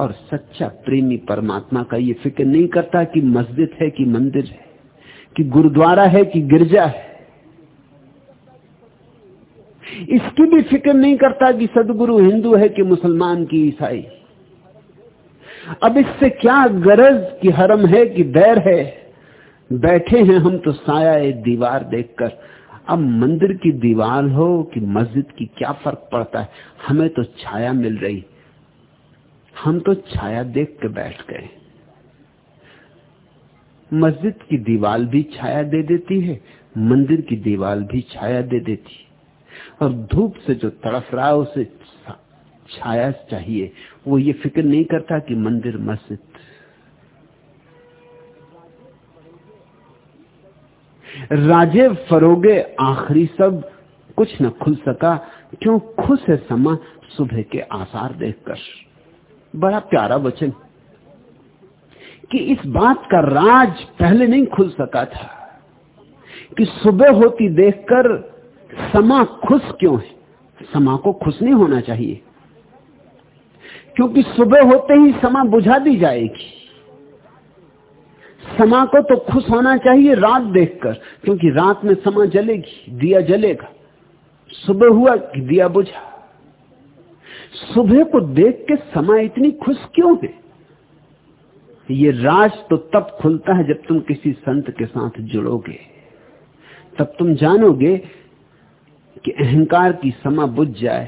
और सच्चा प्रेमी परमात्मा का ये फ़िक्र नहीं करता कि मस्जिद है कि मंदिर है, कि गुरुद्वारा है कि गिरजा है। इसकी भी फ़िक्र नहीं करता कि सदगुरु हिंदू है कि मुसलमान की ईसाई। अब इससे क्या गरज कि हरम है कि दैर है? बैठे हैं हम तो साया एक दीवार देखकर। अब मंदिर की दीवार हो कि मस्जिद की क्या फ़र्क पड़ता है? हमें तो छाया मिल रही। हम तो छाया देख के बैठ गए। मस्जिद की दीवार भी छाया दे देती है, मंदिर की दीवार भी छाया दे देती है। और धूप से जो तड़फ रहा है, उसे छाया चाहिए। वो ये फ़िक्र नहीं करता कि मंदिर मस्जिद। राजे फरोगे आखिरी सब कुछ न खुल सका, क्यों खुश है समा सुबह के आसार देखकर? बड़ा प्यारा वचन। कि इस बात का राज पहले नहीं खुल सका था कि सुबह होती देखकर समा खुश क्यों है? समा को खुश नहीं होना चाहिए। क्योंकि सुबह होते ही समा बुझा दी जाएगी। समा को तो खुश होना चाहिए रात देखकर, क्योंकि रात में समा जलेगी, दिया जलेगा। सुबह हुआ कि दिया बुझा। सुबह को देख के समा इतनी खुश क्यों है? ये राज तो तब खुलता है जब तुम किसी संत के साथ जुड़ोगे। तब तुम जानोगे कि अहंकार की समा बुझ जाए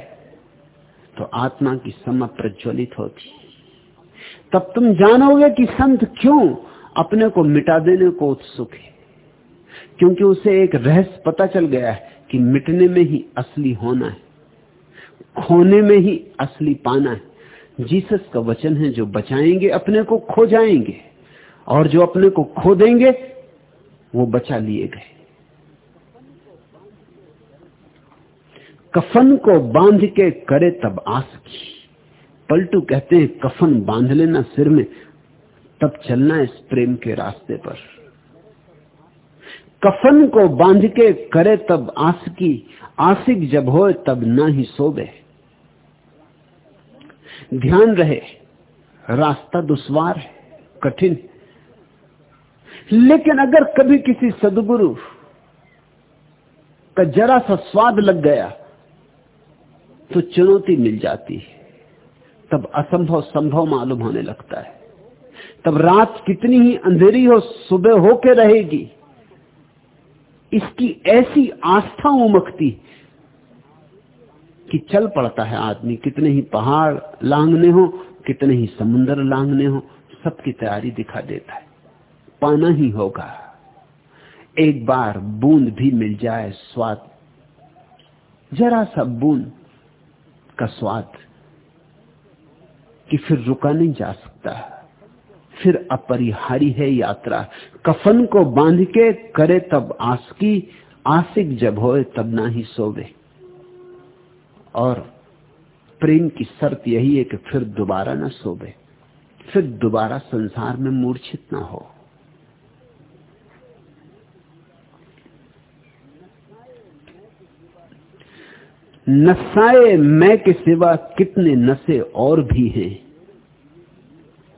तो आत्मा की समा प्रज्वलित होती। तब तुम जानोगे कि संत क्यों अपने को मिटा देने को उत्सुक है? क्योंकि उसे एक रहस्य पता चल गया है कि मिटने में ही असली होना है, खोने में ही असली पाना है। जीसस का वचन है, जो बचाएँगे अपने को, खो जाएँगे, और जो अपने को खो देंगे, वो बचा लिए गए। कफन को बाँध के करे तब आस की। पलटू कहते हैं, कफन बाँध लेना सिर में, तब चलना इस प्रेम के रास्ते पर। कफन को बाँध के करे तब आस की, आसिक जब हो तब ना ही सोबे ध्यान रहे, रास्ता दुश्वार है, कठिन। लेकिन अगर कभी किसी सदगुरु का जरा सा स्वाद लग गया तो चुनौती मिल जाती है। तब असंभव संभव मालूम होने लगता है। तब रात कितनी ही अंधेरी हो, सुबह होके रहेगी। इसकी ऐसी आस्था उमकती कि चल पड़ता है आदमी। कितने ही पहाड़ लांगने हो, कितने ही समुन्द्र लांगने हो, सबकी तैयारी दिखा देता है। पाना ही होगा। एक बार बूंद भी मिल जाए, स्वाद। जरा सा बूंद का स्वाद कि फिर रुका नहीं जा सकता। फिर अपरिहारी है यात्रा। कफन को बाँध के करे तब आस की, आसिक जब होए तब ना ही सोवे। और प्रेम की शर्त यही है कि फिर दोबारा ना सोवे। फिर दोबारा संसार में मूर्छित ना हो। नशाए मैं के सिवा कितने नशे और भी हैं।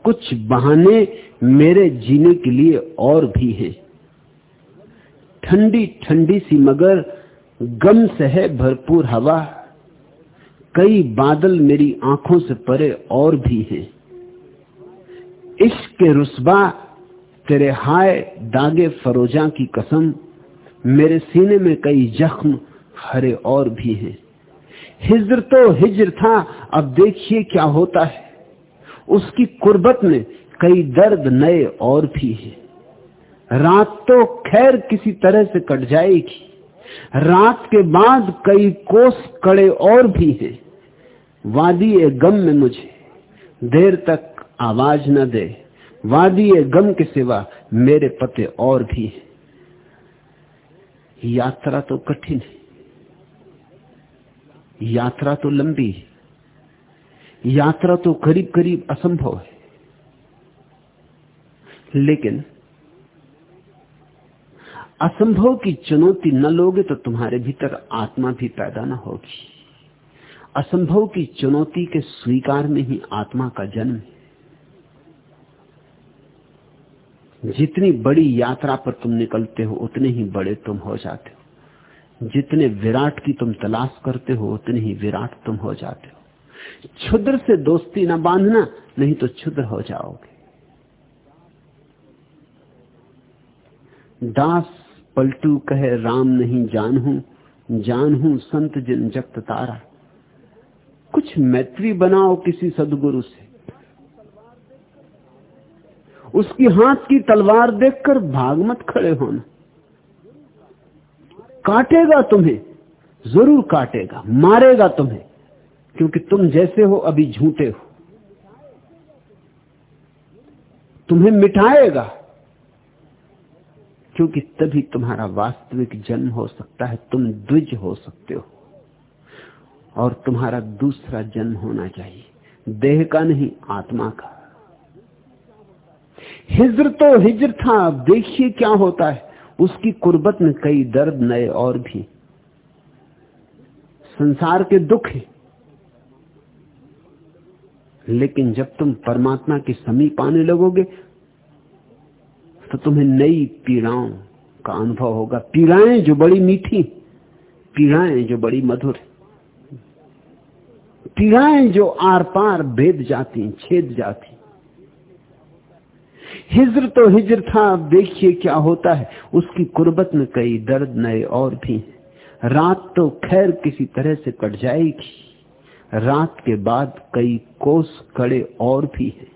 कुछ बहाने मेरे जीने के लिए और भी हैं। ठंडी ठंडी सी मगर गम से है भरपूर हवा। कई बादल मेरी आँखों से परे और भी हैं। इश्क के रुस्बा तेरे हाय दागे फरोजा की कसम, मेरे सीने में कई जख्म हरे और भी हैं। हिजर तो हिजर था, अब देखिए क्या होता है। उसकी कुर्बत में कई दर्द नए और भी हैं। रात तो खैर किसी तरह से कट जाएगी। रात के बाद कई कोस कड़े और भी हैं। वादी ए गम में मुझे, देर तक आवाज़ न दे। वादी गम के सिवा मेरे पते और भी हैं। यात्रा तो कठिन है। यात्रा तो लंबी है। यात्रा तो करीब करीब असंभव है। लेकिन असंभव की चुनौती न लोगे तो तुम्हारे भीतर आत्मा भी पैदा न होगी। असंभव की चुनौती के स्वीकार में ही आत्मा का जन्म है। जितनी बड़ी यात्रा पर तुम निकलते हो, उतने ही बड़े तुम हो जाते हो। जितने विराट की तुम तलाश करते हो, उतने ही विराट तुम हो जाते हो। क्षुद्र से दोस्ती ना बांधना, नहीं तो क्षुद्र हो जाओगे। दास पलटू कहे, राम नहीं जान हूँ जान हूँ संत जिन जगत तारा। कुछ मैत्री बनाओ किसी सदगुरु से। उसकी हाथ की तलवार देखकर भाग मत खड़े होना। काटेगा तुम्हें, ज़रूर काटेगा, मारेगा तुम्हें, क्योंकि तुम जैसे हो, अभी झूठे हो। तुम्हें मिटाएगा, क्योंकि तभी तुम्हारा वास्तविक जन्म हो सकता है, तुम द्विज हो सकते हो, और तुम्हारा दूसरा जन्म होना चाहिए, देह का नहीं, आत्मा का। हिजर तो हिजर था, अब देखिए क्या होता है। उसकी कुर्बत में कई दर्द नए और भी। संसार के दुख है। लेकिन जब तुम परमात्मा के समीप आने लगोगे तो तुम्हें नई पीड़ाओं का अनुभव होगा। पीड़ाएँ जो बड़ी मीठी, पीड़ाएँ जो बड़ी मधुर। पीड़ाएँ जो आर पार भेद जाती, छेद जाती। हिजर तो हिजर था, अब देखिए क्या होता है। उसकी कुर्बत में कई दर्द नए और भी रात तो खैर किसी तरह से कट जाएगी। रात के बाद कई कोस कड़े और भी हैं।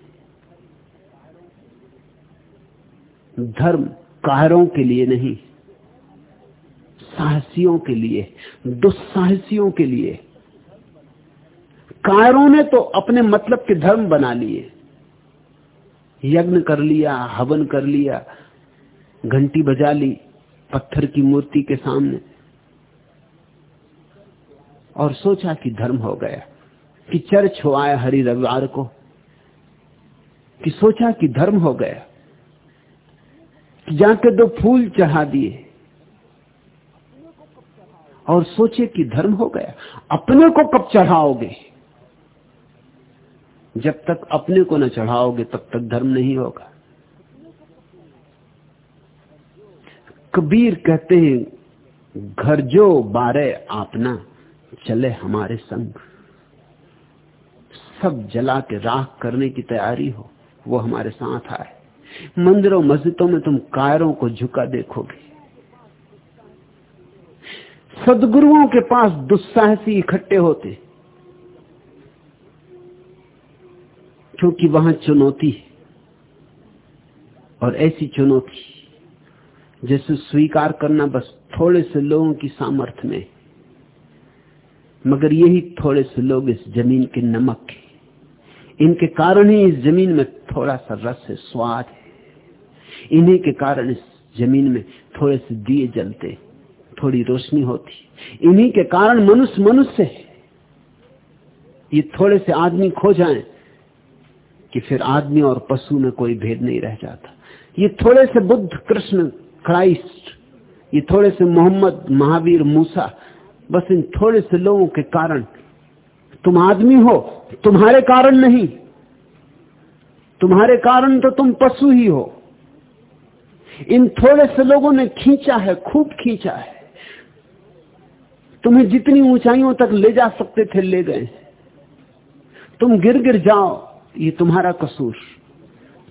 धर्म कायरों के लिए नहीं, साहसियों के लिए, दुस्साहसियों के लिए। कायरों ने तो अपने मतलब के धर्म बना लिए। यज्ञ कर लिया, हवन कर लिया, घंटी बजा ली, पत्थर की मूर्ति के सामने। और सोचा कि धर्म हो गया, कि चर्च हो आया हरि रविवार को, कि सोचा कि धर्म हो गया, कि जाके दो फूल चढ़ा दिए। और सोचे कि धर्म हो गया, अपने को कब चढ़ाओगे? जब तक अपने को न चढ़ाओगे, तब तक धर्म नहीं होगा। कबीर कहते हैं, घर जो बारे आपना, चले हमारे संग। सब जला के राख करने की तैयारी हो, वो हमारे साथ आए। मंदिरों, मस्जिदों में तुम कायरों को झुका देखोगे। सदगुरुओं के पास दुस्साहसी इकट्ठे होते क्योंकि वहाँ चुनौती है। और ऐसी चुनौती, जैसे स्वीकार करना बस थोड़े से लोगों की सामर्थ्य में मगर यही थोड़े से लोग इस ज़मीन के नमक है। इनके कारण ही इस ज़मीन में थोड़ा सा रस है, स्वाद है। इन्हीं के कारण इस ज़मीन में थोड़े से दिए जलते, थोड़ी रोशनी होती। इन्हीं के कारण मनुष्य मनुष्य है। ये थोड़े से आदमी खो जाएँ कि फिर आदमी और पशु में कोई भेद नहीं रह जाता। ये थोड़े से बुद्ध, कृष्ण, क्राइस्ट, ये थोड़े से मोहम्मद, महावीर, मूसा, बस इन थोड़े से लोगों के कारण। तुम आदमी हो, तुम्हारे कारण नहीं। तुम्हारे कारण तो तुम पशु ही हो। इन थोड़े से लोगों ने खींचा है, खूब खींचा है। तुम्हें जितनी ऊंचाइयों तक ले जा सकते थे, ले गए तुम गिर गिर जाओ। ये तुम्हारा कसूर।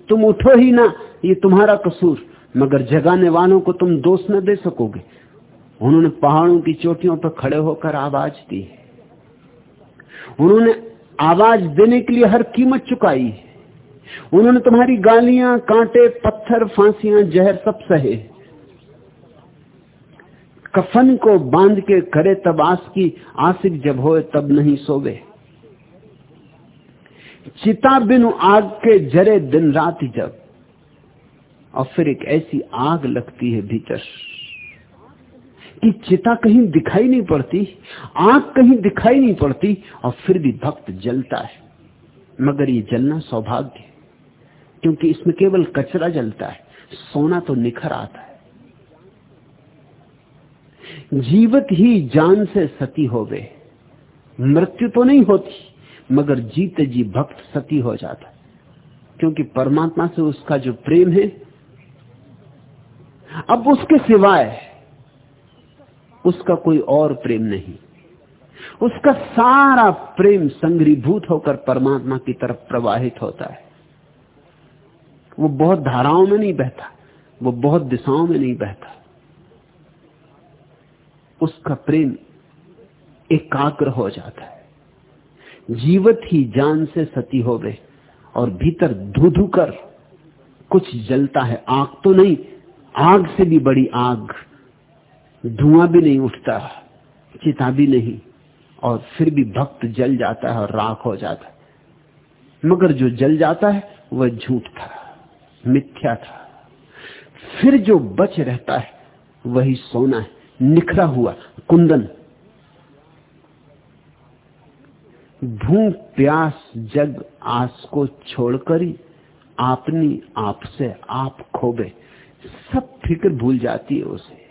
तुम उठो ही ना, ये तुम्हारा कसूर। मगर जगाने वालों को तुम दोष न दे सकोगे। उन्होंने पहाड़ों की चोटियों पर खड़े होकर आवाज़ दी। उन्होंने आवाज़ देने के लिए हर कीमत चुकाई। उन्होंने तुम्हारी गालियाँ, कांटे, पत्थर, फांसियाँ, जहर सब सहे। कफन को बाँध के करे तब आस की आसिक जब होए तब नहीं सोवे। चिता बिनु आग के जरे दिन रात ही जब, और फिर एक ऐसी आग लगती है भीतर कि चिता कहीं दिखाई नहीं पड़ती, आग कहीं दिखाई नहीं पड़ती, और फिर भी भक्त जलता है। मगर ये जलना सौभाग्य क्योंकि इसमें केवल कचरा जलता है, सोना तो निखर आता है। जीवत ही जान से सती हो गए मृत्यु तो नहीं होती। मगर जीते जी भक्त सती हो जाता है। क्योंकि परमात्मा से उसका जो प्रेम है, अब उसके सिवाय उसका कोई और प्रेम नहीं। उसका सारा प्रेम संग्रीभूत होकर परमात्मा की तरफ़ प्रवाहित होता है। वो बहुत धाराओं में नहीं बहता, वो बहुत दिशाओं में नहीं बहता। उसका प्रेम एकाग्र हो जाता है। जीवत ही जान से सती हो गए और भीतर धू कर कुछ जलता है। आग तो नहीं, आग से भी बड़ी आग। धुआँ भी नहीं उठता, चिता भी नहीं और फिर भी भक्त जल जाता है और राख हो जाता है। मगर जो जल जाता है, वह झूठ था, मिथ्या था। फिर जो बच रहता है, वही सोना है, निखरा हुआ कुंदन। भूख, प्यास, जग, आस को छोड़कर ही आपनी आप से आप खोबे। सब फ़िक्र भूल जाती है उसे।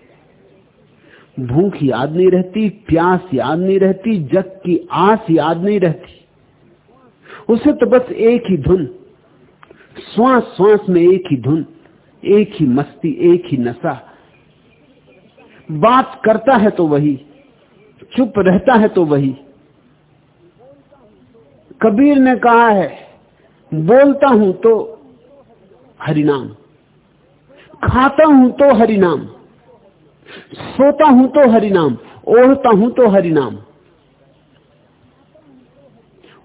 भूख याद नहीं रहती, प्यास याद नहीं रहती, जग की आस याद नहीं रहती। उसे तो बस एक ही धुन श्वास श्वास में एक ही धुन, एक ही मस्ती, एक ही नशा। बात करता है तो वही, चुप रहता है तो वही। कबीर ने कहा है, बोलता हूँ तो हरिनाम। खाता हूँ तो हरिनाम। सोता हूँ तो हरिनाम। ओढ़ता हूँ तो हरिनाम।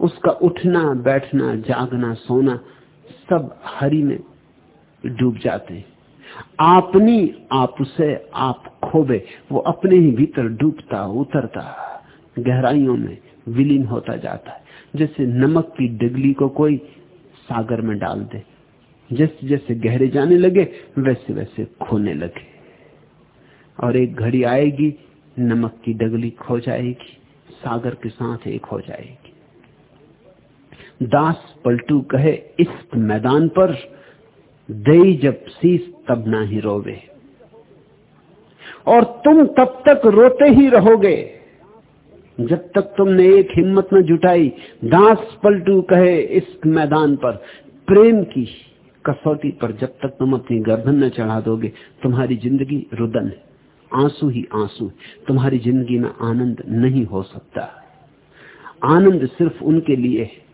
उसका उठना, बैठना, जागना, सोना सब हरि में डूब जाते। आपनी आप उसे आप खोबे वो अपने ही भीतर डूबता, उतरता, गहराइयों में विलीन होता जाता है। जैसे नमक की डिगली को कोई सागर में डाल दे। जैसे जैसे गहरे जाने लगे, वैसे वैसे खोने लगे। और एक घड़ी आएगी, नमक की डगली खो जाएगी, सागर के साथ एक हो जाएगी। दास पलटू कहे इस मैदान पर, दई जब शीश तब ना ही रोवे। और तुम तब तक रोते ही रहोगे। जब तक तुमने एक हिम्मत न जुटाई दास पलटू कहे इस मैदान पर, प्रेम की कसौटी पर जब तक तुम अपनी गर्दन न चढ़ा दोगे, तुम्हारी ज़िंदगी रुदन है, आँसू ही आँसू तुम्हारी ज़िंदगी में आनंद नहीं हो सकता। आनंद सिर्फ़ उनके लिए है।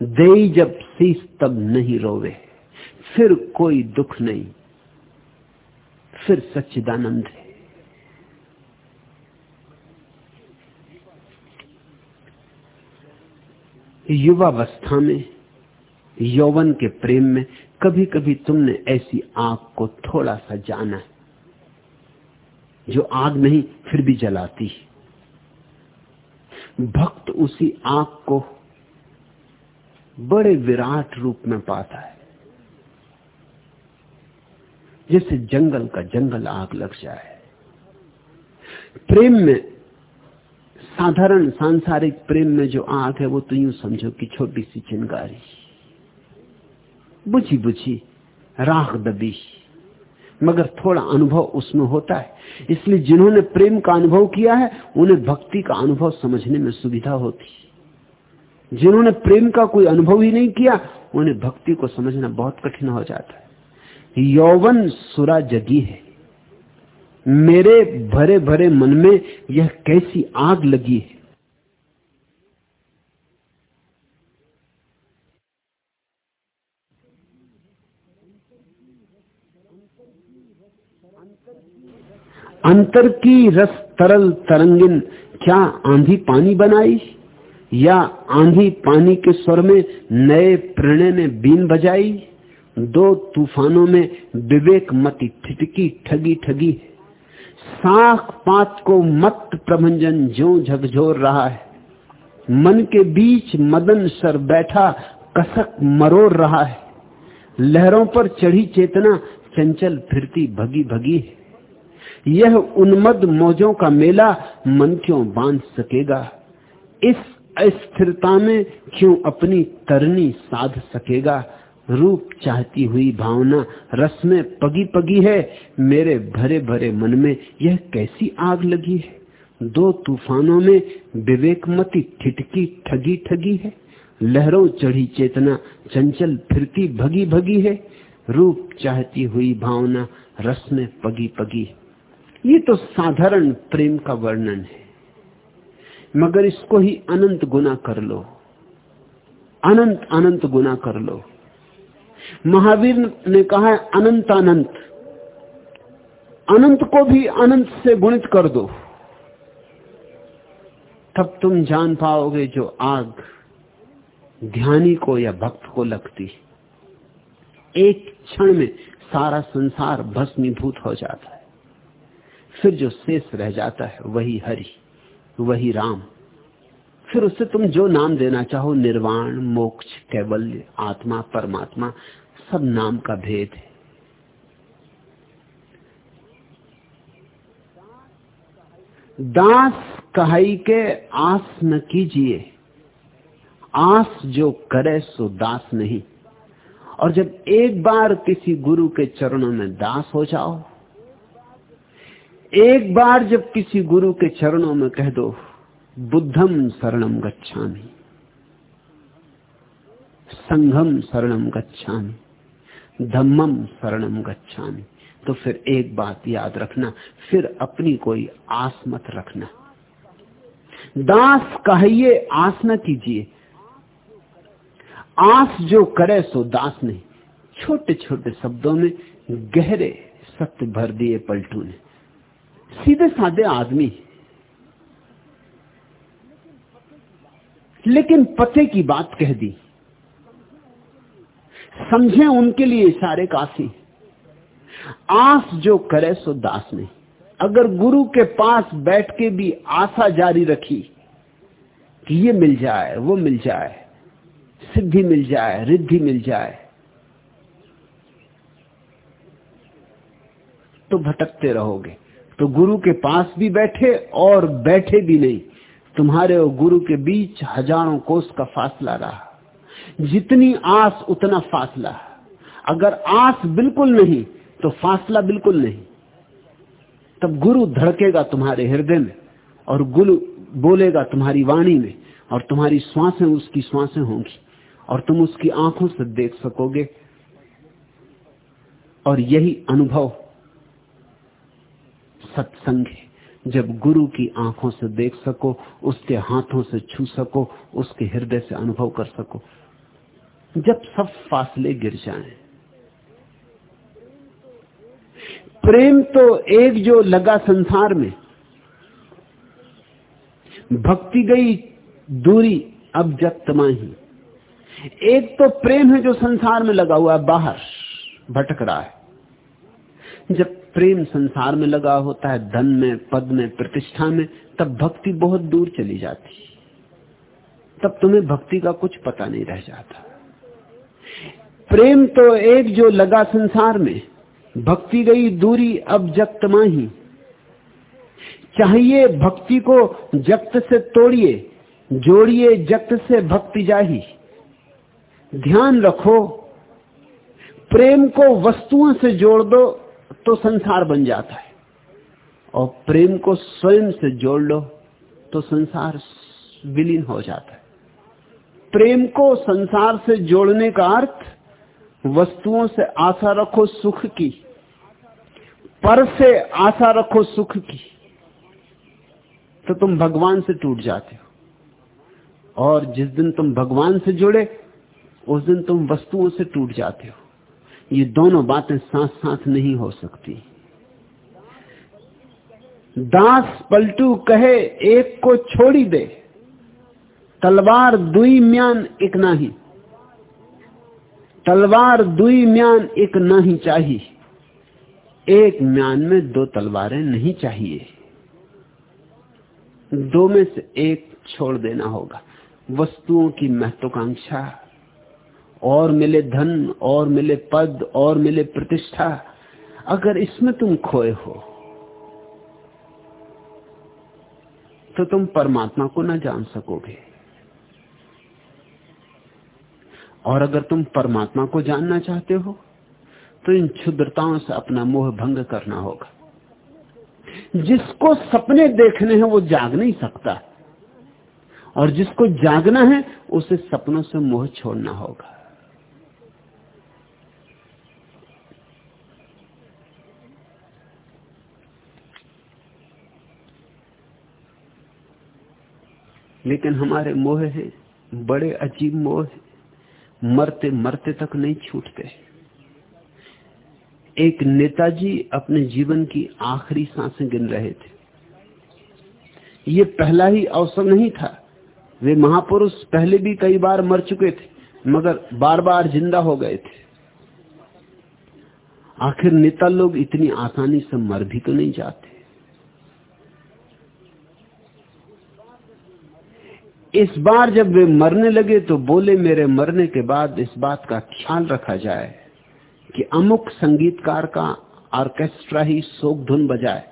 दे जब शीश तब नहीं रोवे, फिर कोई दुख नहीं, फिर सच्चिदानंद है। युवावस्था में, यौवन के प्रेम में कभी कभी तुमने ऐसी आग को थोड़ा सा जाना है, जो आग नहीं, फिर भी जलाती है। भक्त उसी आग को बड़े विराट रूप में पाता है जैसे जंगल का जंगल आग लग जाए। प्रेम में साधारण सांसारिक प्रेम में जो आग है, वो तो यूँ समझो कि छोटी सी चिंगारी। बुझी बुझी, राख दबी। मगर थोड़ा अनुभव उसमें होता है। इसलिए जिन्होंने प्रेम का अनुभव किया है, उन्हें भक्ति का अनुभव समझने में सुविधा होती। जिन्होंने प्रेम का कोई अनुभव ही नहीं किया, उन्हें भक्ति को समझना बहुत कठिन हो जाता है। यौवन सुरा जगी है। मेरे भरे भरे मन में यह कैसी आग लगी है। अंतर की रस तरल तरंगिन, क्या आंधी पानी बनाई? या आंधी पानी के स्वर में नए प्रणय ने बीन बजाई? दो तूफानों में विवेक मति ठिटकी ठगी ठगी साख पात को मत प्रभंजन जो झकझोर रहा है। मन के बीच मदन सर बैठा, कसक मरोर रहा है। लहरों पर चढ़ी चेतना, चंचल फिरती भगी भगी है। यह उन्मद मौजों का मेला, मन क्यों बाँध सकेगा? इस अस्थिरता में क्यों अपनी तरनी साध सकेगा? रूप चाहती हुई भावना रस में पगी पगी है। मेरे भरे भरे मन में यह कैसी आग लगी है? दो तूफानों में विवेकमती ठिटकी ठगी ठगी है। लहरों चढ़ी चेतना चंचल फिरती भगी भगी है। रूप चाहती हुई भावना रस में पगी पगी है। ये तो साधारण प्रेम का वर्णन है। मगर इसको ही अनंत गुना कर लो। अनंत अनंत गुना कर लो। महावीर ने कहा है अनंत अनंत अनंत को भी अनंत से गुणित कर दो। तब तुम जान पाओगे जो आग ध्यानी को या भक्त को लगती। एक क्षण में सारा संसार भस्मीभूत हो जाता है। फिर जो शेष रह जाता है, वही हरि, वही राम। फिर उससे तुम जो नाम देना चाहो, निर्वाण, मोक्ष, कैवल्य, आत्मा, परमात्मा, सब नाम का भेद है। दास कहाई के आस न कीजिए। आस जो करे सो दास नहीं। और जब एक बार किसी गुरु के चरणों में दास हो जाओ, एक बार जब किसी गुरु के चरणों में कह दो बुद्धम शरणम गच्छामि। संघम शरणम गच्छामि। धम्मम शरणम गच्छामि। तो फिर एक बात याद रखना, फिर अपनी कोई आस मत रखना। दास कहिए, आस न कीजिए। आस जो करे सो दास नहीं छोटे छोटे शब्दों में गहरे सत्य भर दिए पलटू ने। सीधे साधे आदमी लेकिन पते की बात कह दी। समझे उनके लिए इशारे काफ़ी। आस जो करे सो दास नहीं अगर गुरु के पास बैठ के भी आशा जारी रखी कि ये मिल जाए, वो मिल जाए, सिद्धि मिल जाए, रिद्धि मिल जाए तो भटकते रहोगे। तो गुरु के पास भी बैठे और बैठे भी नहीं। तुम्हारे और गुरु के बीच हज़ारों कोस का फासला रहा। जितनी आस, उतना फासला। अगर आस बिल्कुल नहीं तो फासला बिल्कुल नहीं। तब गुरु धड़केगा तुम्हारे हृदय में, और गुरु बोलेगा तुम्हारी वाणी में, और तुम्हारी श्वासें उसकी श्वासें होंगी, और तुम उसकी आँखों से देख सकोगे। और यही अनुभव सत्संग है। जब गुरु की आँखों से देख सको, उसके हाथों से छू सको, उसके हृदय से अनुभव कर सको, जब सब फासले गिर जाएँ। प्रेम तो एक जो लगा संसार में। भक्ति गई दूरी, अब जब तमाही। एक तो प्रेम है जो संसार में लगा हुआ है, बाहर भटक रहा है। जब प्रेम संसार में लगा होता है, धन में, पद में, प्रतिष्ठा में, तब भक्ति बहुत दूर चली जाती। तब तुम्हें भक्ति का कुछ पता नहीं रह जाता। प्रेम तो एक जो लगा संसार में, भक्ति गई दूरी अब जक्त माही। चाहिए भक्ति को जगत से तोड़िए, जोड़िए जगत से भक्ति जाही। ध्यान रखो, प्रेम को वस्तुओं से जोड़ दो तो संसार बन जाता है। और प्रेम को स्वयं से जोड़ लो तो संसार विलीन हो जाता है। प्रेम को संसार से जोड़ने का अर्थ, वस्तुओं से आशा रखो सुख की, पर से आशा रखो सुख की तो तुम भगवान से टूट जाते हो। और जिस दिन तुम भगवान से जुड़े, उस दिन तुम वस्तुओं से टूट जाते हो। ये दोनों बातें साथ साथ नहीं हो सकती। दास पलटू कहे, एक को छोड़ी दे। तलवार दुई म्यान एक नाही। तलवार दुई म्यान एक नहीं चाहिए। एक म्यान में दो तलवारें नहीं चाहिए। दो में से एक छोड़ देना होगा। वस्तुओं की महत्वाकांक्षा और मिले धन, और मिले पद, और मिले प्रतिष्ठा। अगर इसमें तुम खोए हो तो तुम परमात्मा को ना जान सकोगे। और अगर तुम परमात्मा को जानना चाहते हो तो इन क्षुद्रताओं से अपना मोह भंग करना होगा। जिसको सपने देखने हैं, वो जाग नहीं सकता। और जिसको जागना है, उसे सपनों से मोह छोड़ना होगा। लेकिन हमारे मोह है, बड़े अजीब मोह है। मरते मरते तक नहीं छूटते। एक नेताजी अपने जीवन की आखिरी साँसें गिन रहे थे। ये पहला ही अवसर नहीं था। वे महापुरुष पहले भी कई बार मर चुके थे, मगर बार बार ज़िंदा हो गए थे। आखिर नेता लोग इतनी आसानी से मर भी तो नहीं जाते। इस बार जब वे मरने लगे तो बोले, मेरे मरने के बाद इस बात का ख्याल रखा जाए कि अमुक संगीतकार का ऑर्केस्ट्रा ही शोक धुन बजाए।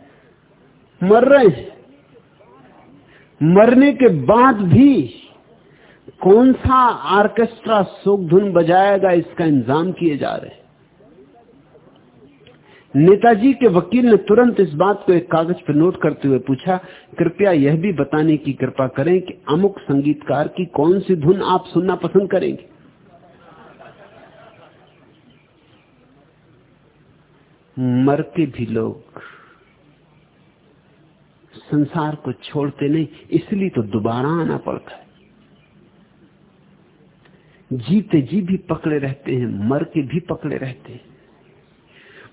मर रहे हैं। मरने के बाद भी कौन सा ऑर्केस्ट्रा शोक धुन बजाएगा, इसका इंतज़ाम किए जा रहे नेताजी के वकील ने तुरंत इस बात को एक कागज़ पर नोट करते हुए पूछा, कृपया यह भी बताने की कृपा करें कि अमुक संगीतकार की कौन सी धुन आप सुनना पसंद करेंगे? मर के भी लोग संसार को छोड़ते नहीं, इसलिए तो दोबारा आना पड़ता है। जीते जी भी पकड़े रहते हैं, मर के भी पकड़े रहते हैं।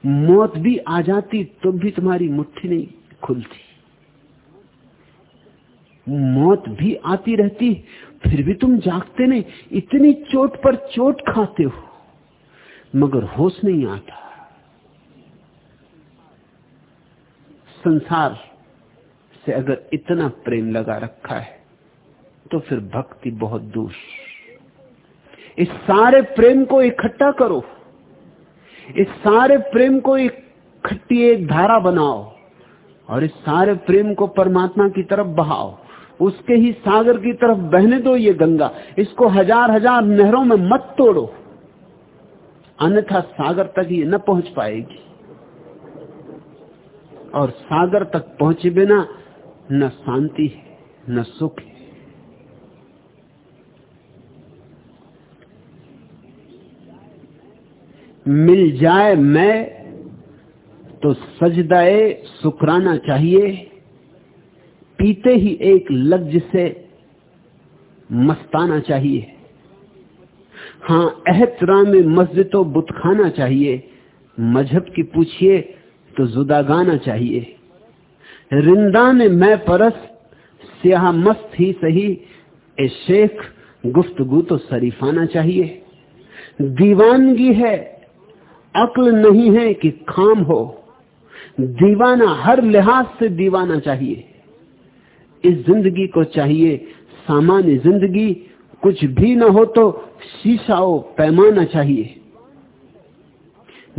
मौत भी आ जाती तो भी तुम्हारी मुट्ठी नहीं खुलती। मौत भी आती रहती, फिर भी तुम जागते नहीं, इतनी चोट पर चोट खाते हो, मगर होश नहीं आता। संसार से अगर इतना प्रेम लगा रखा है तो फिर भक्ति बहुत दूर। इस सारे प्रेम को इकट्ठा करो। इस सारे प्रेम को एक खट्टी एक धारा बनाओ और इस सारे प्रेम को परमात्मा की तरफ़ बहाओ। उसके ही सागर की तरफ़ बहने दो ये गंगा। इसको हज़ार हज़ार नहरों में मत तोड़ो। अन्यथा सागर तक ये न पहुँच पाएगी। और सागर तक पहुँचे बिना न शांति है, न सुख है। मिल जाए मैं तो सजदाए शुक्राना चाहिए। पीते ही एक लग्ज से मस्ताना चाहिए। हाँ एहतरा में मस्जिदों बुत खाना चाहिए। मज़हब की पूछिए तो जुदा गाना चाहिए। रिंदान मैं परस, स्याह मस्त ही सही। ए शेख, गुफ्तगु तो शरीफाना चाहिए। दीवानगी है अक्ल नहीं है कि खाम हो। दीवाना, हर लिहाज से दीवाना चाहिए। इस ज़िंदगी को चाहिए सामान्य ज़िंदगी। कुछ भी न हो तो शीशाओ पैमाना चाहिए।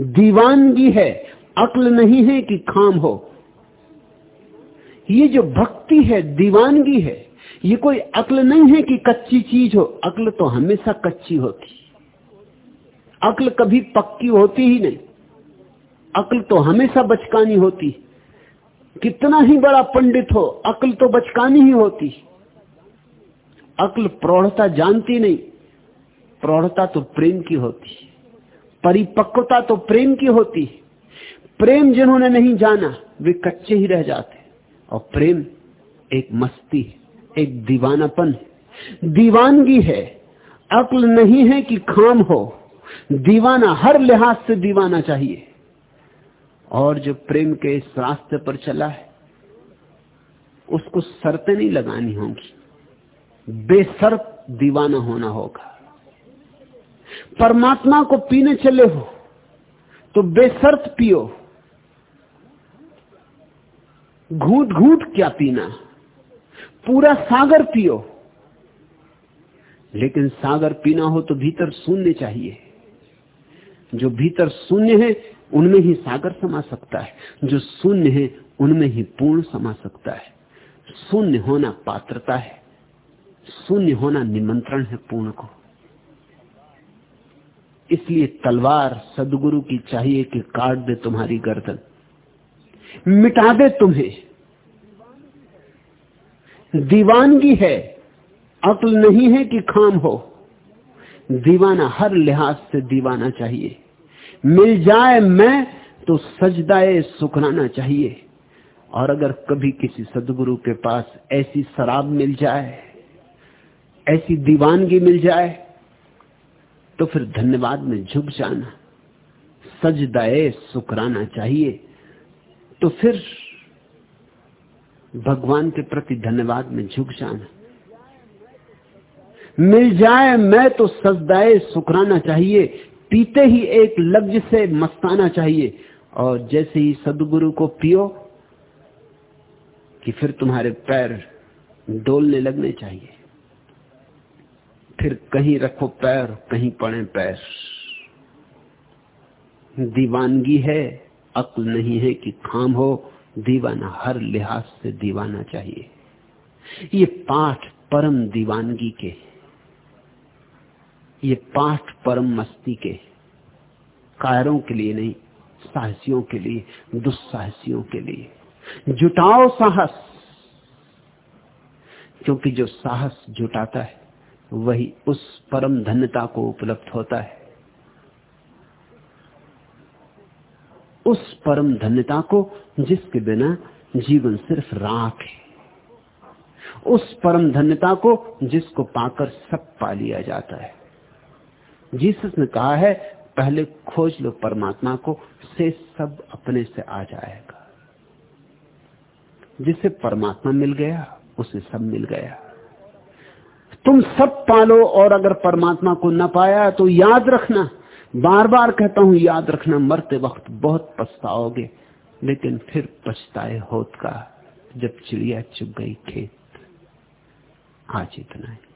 दीवानगी है, अक्ल नहीं है कि खाम हो। ये जो भक्ति है, दीवानगी है, ये कोई अक्ल नहीं है कि कच्ची चीज़ हो। अक्ल तो हमेशा कच्ची होती। अक्ल कभी पक्की होती ही नहीं। अक्ल तो हमेशा बचकानी होती। कितना ही बड़ा पंडित हो, अक्ल तो बचकानी ही होती। अक्ल प्रौढ़ता जानती नहीं, प्रौढ़ता तो प्रेम की होती। परिपक्वता तो प्रेम की होती। प्रेम जिन्होंने नहीं जाना, वे कच्चे ही रह जाते। और प्रेम एक मस्ती, एक दीवानापन। दीवानगी है। अक्ल नहीं है कि खाम हो। दीवाना, हर लिहाज से दीवाना चाहिए। और जो प्रेम के इस रास्ते पर चला है, उसको शर्तें नहीं लगानी होंगी। बेसर्त दीवाना होना होगा। परमात्मा को पीने चले हो तो बेसर्त पियो। घूट घूट क्या पीना? पूरा सागर पियो। लेकिन सागर पीना हो तो भीतर शून्य चाहिए। जो भीतर शून्य है, उनमें ही सागर समा सकता है। जो शून्य है, उनमें ही पूर्ण समा सकता है। शून्य होना पात्रता है। शून्य होना निमंत्रण है पूर्ण को। इसलिए तलवार सदगुरु की चाहिए कि काट दे तुम्हारी गर्दन। मिटा दे तुम्हें। दीवानगी है। अक्ल नहीं है कि खाम हो। दीवाना हर लिहाज से दीवाना चाहिए। मिल जाए मैं तो सजदाए सुखराना चाहिए। और अगर कभी किसी सदगुरु के पास ऐसी शराब मिल जाए, ऐसी दीवानगी मिल जाए तो फिर धन्यवाद में झुक जाना। सजदाए सुकराना चाहिए। तो फिर भगवान के प्रति धन्यवाद में झुक जाना। मिल जाए मैं तो सजदाए सुकराना चाहिए। पीते ही एक लफ्ज से मस्ताना चाहिए। और जैसे ही सदगुरु को पियो कि फिर तुम्हारे पैर डोलने लगने चाहिए। फिर कहीं रखो पैर, कहीं पड़े पैर। दीवानगी है, अक्ल नहीं है कि खाम हो। दीवाना हर लिहाज से दीवाना चाहिए। ये पाठ परम दीवानगी के ये पाठ परम मस्ती के कायरों के लिए नहीं, साहसियों के लिए, दुस्साहसियों के लिए। जुटाओ साहस। क्योंकि जो साहस जुटाता है, वही उस परम धन्यता को उपलब्ध होता है। उस परम धन्यता को जिसके बिना जीवन सिर्फ़ राख है। उस परम धन्यता को जिसको पाकर सब पा लिया जाता है। जीसस ने कहा है, पहले खोज लो परमात्मा को से सब अपने से आ जाएगा। जिसे परमात्मा मिल गया, उसे सब मिल गया। तुम सब पालो, और अगर परमात्मा को न पाया तो याद रखना। बार बार कहता हूँ, याद रखना, मरते वक्त बहुत पछताओगे, लेकिन फिर पछताए होत का, जब चिड़िया चुग गई खेत। आज इतना है।